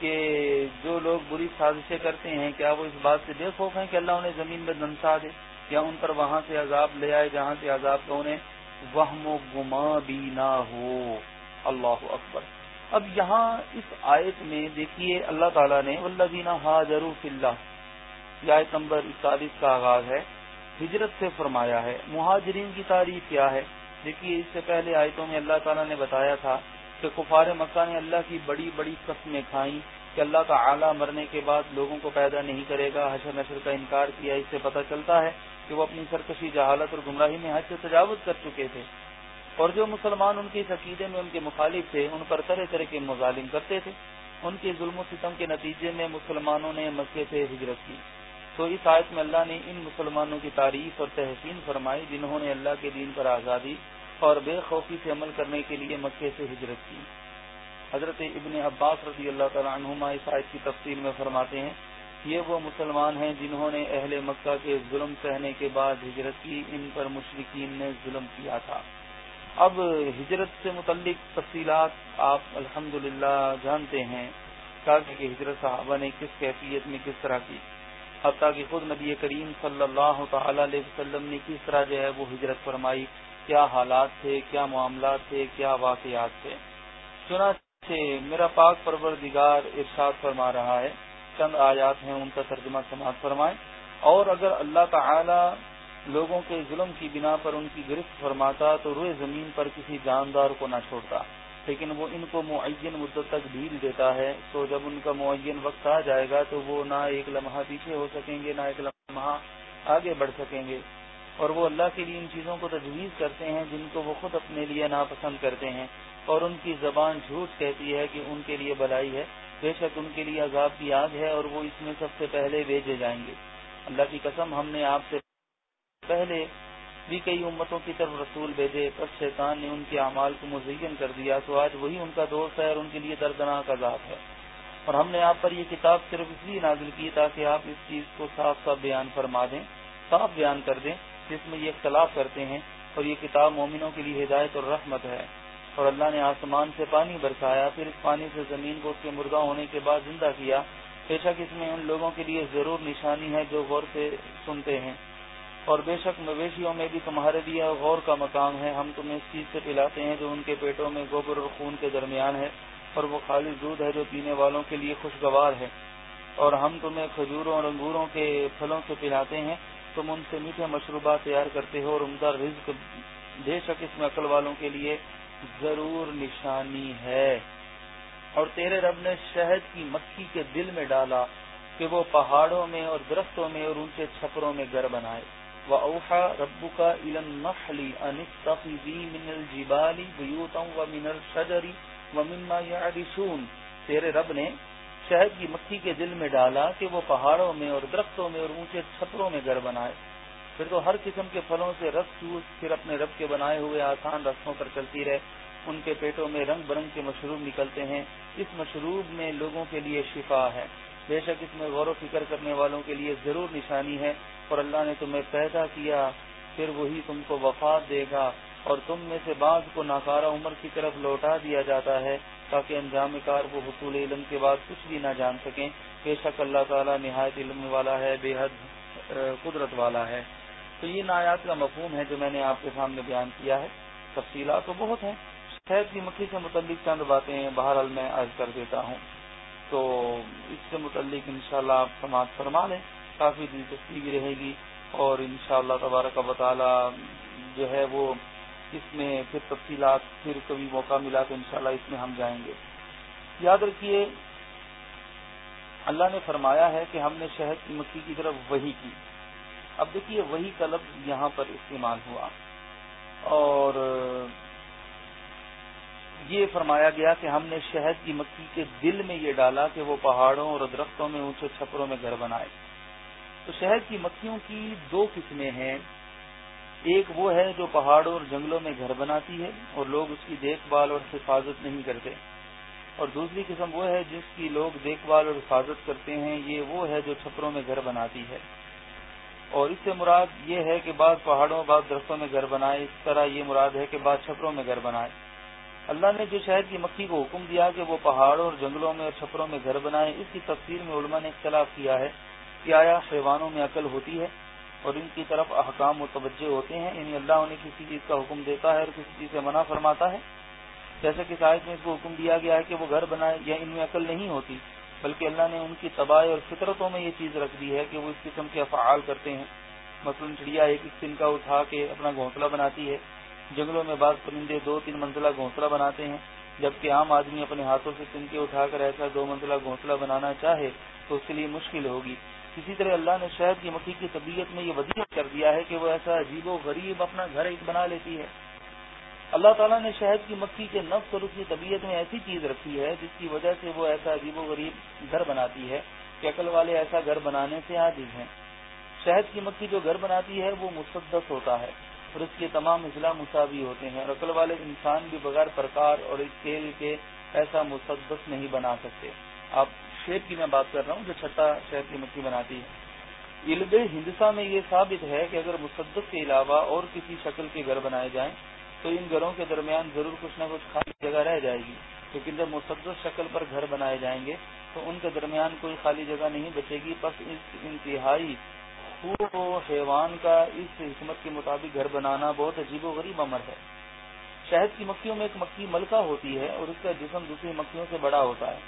کہ جو لوگ بری سازشیں کرتے ہیں، کیا وہ اس بات سے بے خوف ہیں کہ اللہ انہیں زمین میں دنسا دے یا ان پر وہاں سے عذاب لے آئے، جہاں سے عذاب کا انہیں وہم و گما بھی نہ ہو۔ اللہ اکبر۔ اب یہاں اس آیت میں دیکھیے اللہ تعالیٰ نے اللہ دینا حاضر اللہ یہ آیت نمبر اکتالیس کا آغاز ہے۔ ہجرت سے فرمایا ہے۔ مہاجرین کی تعریف کیا ہے۔ دیکھیے اس سے پہلے آیتوں میں اللہ تعالیٰ نے بتایا تھا کہ کفار مکہ نے اللہ کی بڑی بڑی قسمیں کھائیں کہ اللہ کا اعلیٰ مرنے کے بعد لوگوں کو پیدا نہیں کرے گا، حشر نشر کا انکار کیا، اس سے پتہ چلتا ہے کہ وہ اپنی سرکشی، جہالت اور گمراہی میں حج سے تجاوز کر چکے تھے۔ اور جو مسلمان ان کے عقیدے میں ان کے مخالف تھے، ان پر طرح طرح کے مظالم کرتے تھے۔ ان کے ظلم و ستم کے نتیجے میں مسلمانوں نے مکے سے ہجرت کی۔ تو اس آیت میں اللہ نے ان مسلمانوں کی تعریف اور تحسین فرمائی، جنہوں نے اللہ کے دین پر آزادی اور بے خوفی سے عمل کرنے کے لیے مکے سے ہجرت کی۔ حضرت ابن عباس رضی اللہ تعالیٰ عنہما اس آیت کی تفصیل میں فرماتے ہیں یہ وہ مسلمان ہیں جنہوں نے اہل مکہ کے ظلم سہنے کے بعد ہجرت کی، ان پر مشرقین نے ظلم کیا تھا۔ اب ہجرت سے متعلق تفصیلات آپ الحمد جانتے ہیں۔ تاکہ کہ ہجرت صحابہ نے کس کیفیت میں کس طرح کی۔ حتیٰ کہ خود نبی کریم صلی اللہ تعالی علیہ وسلم نے کس طرح جو ہے وہ ہجرت فرمائی۔ کیا حالات تھے، کیا معاملات تھے، کیا واقعات تھے۔ چنانچہ میرا پاک پرور دگار ارشاد فرما رہا ہے۔ چند آیات ہیں، ان کا ترجمہ سماعت فرمائیں۔ اور اگر اللہ تعالی لوگوں کے ظلم کی بنا پر ان کی گرفت فرماتا تو روئے زمین پر کسی جاندار کو نہ چھوڑتا۔ لیکن وہ ان کو معین مدت تک ڈھیل دیتا ہے، تو جب ان کا معین وقت آ جائے گا تو وہ نہ ایک لمحہ پیچھے ہو سکیں گے، نہ ایک لمحہ آگے بڑھ سکیں گے۔ اور وہ اللہ کے لیے ان چیزوں کو تجویز کرتے ہیں جن کو وہ خود اپنے لیے ناپسند کرتے ہیں۔ اور ان کی زبان جھوٹ کہتی ہے کہ ان کے لیے بلائی ہے۔ بے شک ان کے لیے عذاب کی آگ ہے اور وہ اس میں سب سے پہلے بھیجے جائیں گے۔ اللہ کی قسم، ہم نے آپ سے پہلے بھی کئی امتوں کی طرف رسول بھیجے، پر شیطان نے ان کے اعمال کو مزین کر دیا۔ تو آج وہی ان کا دوست ہے اور ان کے لیے دردناک عذاب ہے۔ اور ہم نے آپ پر یہ کتاب صرف اس لیے نازل کی تاکہ آپ اس چیز کو صاف صاف بیان فرما دیں، صاف بیان کر دیں، جس میں یہ اختلاف کرتے ہیں اور یہ کتاب مومنوں کے لیے ہدایت اور رحمت ہے۔ اور اللہ نے آسمان سے پانی برسایا، پھر اس پانی سے زمین کو اس کے مردہ ہونے کے بعد زندہ کیا۔ بے شک اس میں ان لوگوں کے لیے ضرور نشانی ہے جو غور سے سنتے ہیں۔ اور بے شک مویشیوں میں بھی تمہارے لیے غور کا مقام ہے۔ ہم تمہیں اس چیز سے پلاتے ہیں جو ان کے پیٹوں میں گوبر اور خون کے درمیان ہے، اور وہ خالص دودھ ہے جو پینے والوں کے لیے خوشگوار ہے۔ اور ہم تمہیں کھجوروں اور انگوروں کے پھلوں سے پلاتے ہیں۔ تم ان سے میٹھے مشروبات تیار کرتے ہو اور عمدہ رزق بے شک اس میں عقل والوں کے لیے ضرور نشانی ہے۔ اور تیرے رب نے شہد کی مکھی کے دل میں ڈالا کہ وہ پہاڑوں میں اور درختوں میں اور اونچے چھپروں میں گھر بنائے۔ وہ اوہا ربو کا علم نخلی من الجبالی بیوتوں و من الشجری و مما یعرشون تیرے رب نے شہد کی مکھی کے دل میں ڈالا کہ وہ پہاڑوں میں اور درختوں میں اور اونچے چھپروں میں گھر بنائے۔ پھر تو ہر قسم کے پھلوں سے رس چوس، پھر اپنے رب کے بنائے ہوئے آسان رستوں پر چلتی رہے۔ ان کے پیٹوں میں رنگ برنگ کے مشروب نکلتے ہیں۔ اس مشروب میں لوگوں کے لیے شفا ہے۔ بے شک اس میں غور و فکر کرنے والوں کے لیے ضرور نشانی ہے۔ اور اللہ نے تمہیں پیدا کیا، پھر وہی تم کو وفات دے گا۔ اور تم میں سے بعض کو ناکارہ عمر کی طرف لوٹا دیا جاتا ہے، تاکہ انجام کار وہ حصول علم کے بعد کچھ بھی نہ جان سکیں۔ بے شک اللہ تعالیٰ نہایت علم والا ہے، بے حد قدرت والا ہے۔ تو یہ نایات کا مفہوم ہے جو میں نے آپ کے سامنے بیان کیا ہے۔ تفصیلات تو بہت ہیں۔ شہد کی مکھی سے متعلق چند باتیں بہرحال میں عرض کر دیتا ہوں۔ تو اس سے متعلق انشاءاللہ شاء آپ سماعت فرما لیں، کافی دلچسپی بھی رہے گی۔ اور انشاءاللہ شاء اللہ تبارک جو ہے وہ اس میں پھر تفصیلات پھر کبھی موقع ملا تو انشاءاللہ اس میں ہم جائیں گے۔ یاد رکھیے، اللہ نے فرمایا ہے کہ ہم نے شہد کی مکھی کی طرف وہی کی۔ اب دیکھیے وہی کا لفظ یہاں پر استعمال ہوا اور یہ فرمایا گیا کہ ہم نے شہد کی مکھی کے دل میں یہ ڈالا کہ وہ پہاڑوں اور درختوں میں اونچے چھپروں میں گھر بنائے۔ تو شہد کی مکھیوں کی دو قسمیں ہیں۔ ایک وہ ہے جو پہاڑوں اور جنگلوں میں گھر بناتی ہے اور لوگ اس کی دیکھ بھال اور حفاظت نہیں کرتے۔ اور دوسری قسم وہ ہے جس کی لوگ دیکھ بھال اور حفاظت کرتے ہیں، یہ وہ ہے جو چھپروں میں گھر بناتی ہے۔ اور اس سے مراد یہ ہے کہ بعض پہاڑوں، بعض درختوں میں گھر بنائے، اس طرح یہ مراد ہے کہ بعض چھپروں میں گھر بنائے۔ اللہ نے جو شہد کی مکھی کو حکم دیا کہ وہ پہاڑوں اور جنگلوں میں اور چھپروں میں گھر بنائے، اس کی تفصیل میں علماء نے اختلاف کیا ہے کہ آیا حیوانوں میں عقل ہوتی ہے اور ان کی طرف احکام متوجہ ہوتے ہیں یعنی اللہ انہیں کسی چیز کا حکم دیتا ہے اور کسی چیز سے منع فرماتا ہے۔ جیسے کہ شاید میں اس کو حکم دیا گیا ہے کہ وہ گھر بنائے یا ان میں عقل نہیں ہوتی۔ بلکہ اللہ نے ان کی تباہ اور فطرتوں میں یہ چیز رکھ دی ہے کہ وہ اس قسم کے افعال کرتے ہیں۔ مثلاً چڑیا ایک ایک دن کا اٹھا کے اپنا گھونسلہ بناتی ہے۔ جنگلوں میں بعض پرندے دو تین منزلہ گھونسلہ بناتے ہیں۔ جبکہ عام آدمی اپنے ہاتھوں سے تنکے اٹھا کر ایسا دو منزلہ گھونسلہ بنانا چاہے تو اس کے لیے مشکل ہوگی۔ اسی طرح اللہ نے شہد کی مکھی کی طبیعت میں یہ وضیح کر دیا ہے کہ وہ ایسا عجیب و غریب اپنا گھر ایک بنا لیتی ہے۔ اللہ تعالیٰ نے شہد کی مکھی کے نفس اور اس کی طبیعت میں ایسی چیز رکھی ہے جس کی وجہ سے وہ ایسا عجیب و غریب گھر بناتی ہے کہ عقل والے ایسا گھر بنانے سے عادی ہیں۔ شہد کی مکھی جو گھر بناتی ہے وہ مسدس ہوتا ہے اور اس کے تمام اضلاع مساوی ہوتے ہیں اور عقل والے انسان بھی بغیر پرکار اور اسکیل کے ایسا مسدس نہیں بنا سکتے۔ آپ شیپ کی میں بات کر رہا ہوں جو چھٹا شہد کی مکھی بناتی ہے۔ علب ہندسا میں یہ ثابت ہے کہ اگر مسدس کے علاوہ اور کسی شکل کے گھر بنائے جائیں تو ان گھروں کے درمیان ضرور کچھ نہ کچھ خالی جگہ رہ جائے گی۔ لیکن جب مسدس شکل پر گھر بنائے جائیں گے، تو ان کے درمیان کوئی خالی جگہ نہیں بچے گی۔ بس اس انتہائی حیوان کا اس حکمت کے مطابق گھر بنانا بہت عجیب و غریب عمر ہے۔ شہد کی مکھیوں میں ایک مکھی ملکہ ہوتی ہے اور اس کا جسم دوسری مکھیوں سے بڑا ہوتا ہے۔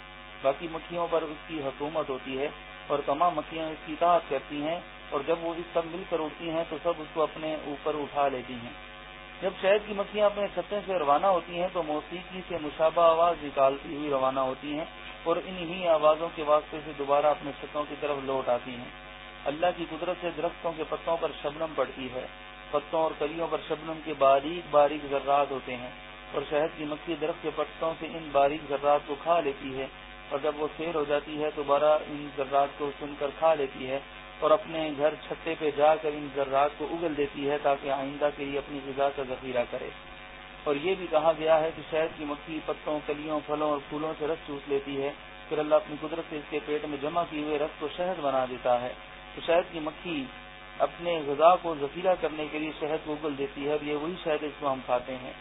باقی مکھیوں پر اس کی حکومت ہوتی ہے اور تمام مکھیاں اس کی اطاعت کرتی ہیں اور جب وہ اس سب مل کر اٹھتی ہیں، تو سب اس کو اپنے اوپر اٹھا لیتی ہیں۔ جب شہد کی مکھیاں اپنے چھتے سے روانہ ہوتی ہیں تو موسیقی سے مشابہ آواز نکالتی ہوئی روانہ ہوتی ہیں اور انہی آوازوں کے واسطے سے دوبارہ اپنے چھتوں کی طرف لوٹ آتی ہیں۔ اللہ کی قدرت سے درختوں کے پتوں پر شبنم پڑتی ہے۔ پتوں اور کلیوں پر شبنم کے باریک باریک ذرات ہوتے ہیں اور شہد کی مکھی درخت کے پتوں سے ان باریک ذرات کو کھا لیتی ہے اور جب وہ سیر ہو جاتی ہے دوبارہ ان ذرات کو سن کر کھا لیتی ہے۔ اور اپنے گھر چھتے پہ جا کر ان ذرات کو اگل دیتی ہے تاکہ آئندہ کے لیے اپنی غذا کا ذخیرہ کرے۔ اور یہ بھی کہا گیا ہے کہ شہد کی مکھی پتوں، کلیوں، پھلوں اور پھولوں سے رس چوس لیتی ہے۔ پھر اللہ اپنی قدرت سے اس کے پیٹ میں جمع کیے ہوئے رس کو شہد بنا دیتا ہے۔ تو شہد کی مکھی اپنے غذا کو ذخیرہ کرنے کے لیے شہد کو اگل دیتی ہے اور یہ وہی شہد اس کو ہم کھاتے ہیں۔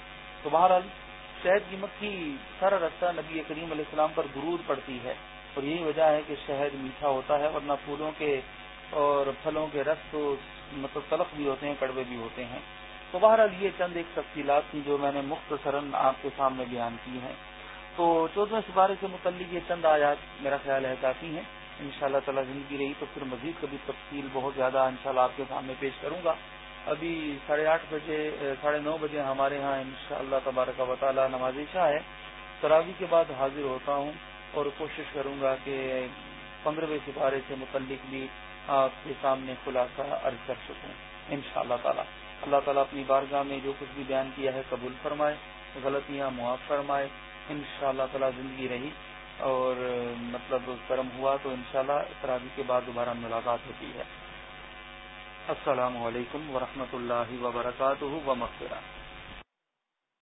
تو بہرحال شہد کی مکھی سارا رستہ نبی کریم علیہ السلام پر درود پڑتی ہے اور یہی وجہ ہے کہ شہد میٹھا ہوتا ہے ورنہ پھولوں کے اور پھلوں کے رس تو مطلب تلخ بھی ہوتے ہیں، کڑوے بھی ہوتے ہیں۔ تو بہرحال یہ چند ایک تفصیلات تھیں جو میں نے مختصراً آپ کے سامنے بیان کی ہیں۔ تو چودہ سپارے سے متعلق یہ چند آیات میرا خیال ہے کافی ہیں۔ ان شاء اللہ تعالیٰ زندگی رہی تو پھر مزید کبھی تفصیل بہت زیادہ ان شاء اللہ آپ کے سامنے پیش کروں گا۔ ابھی ساڑھے آٹھ بجے، ساڑھے نو بجے ہمارے ہاں ان شاء اللہ تبارک و تعالیٰ نماز شاہ ہے۔ تراوی کے بعد حاضر ہوتا ہوں اور کوشش کروں گا کہ پندرہویں سپارے سے متعلق بھی آپ کے سامنے خلاصہ عرض کر سکوں۔ ان شاء اللہ تعالیٰ۔ اللہ تعالیٰ اپنی بارگاہ میں جو کچھ بھی بیان کیا ہے قبول فرمائے، غلطیاں معاف فرمائے۔ ان شاء اللہ تعالیٰ زندگی رہی اور مطلب کرم ہوا تو انشاءاللہ شاء کے بعد دوبارہ ملاقات ہوتی ہے۔ السلام علیکم ورحمۃ اللہ وبرکاتہ و مغفرہ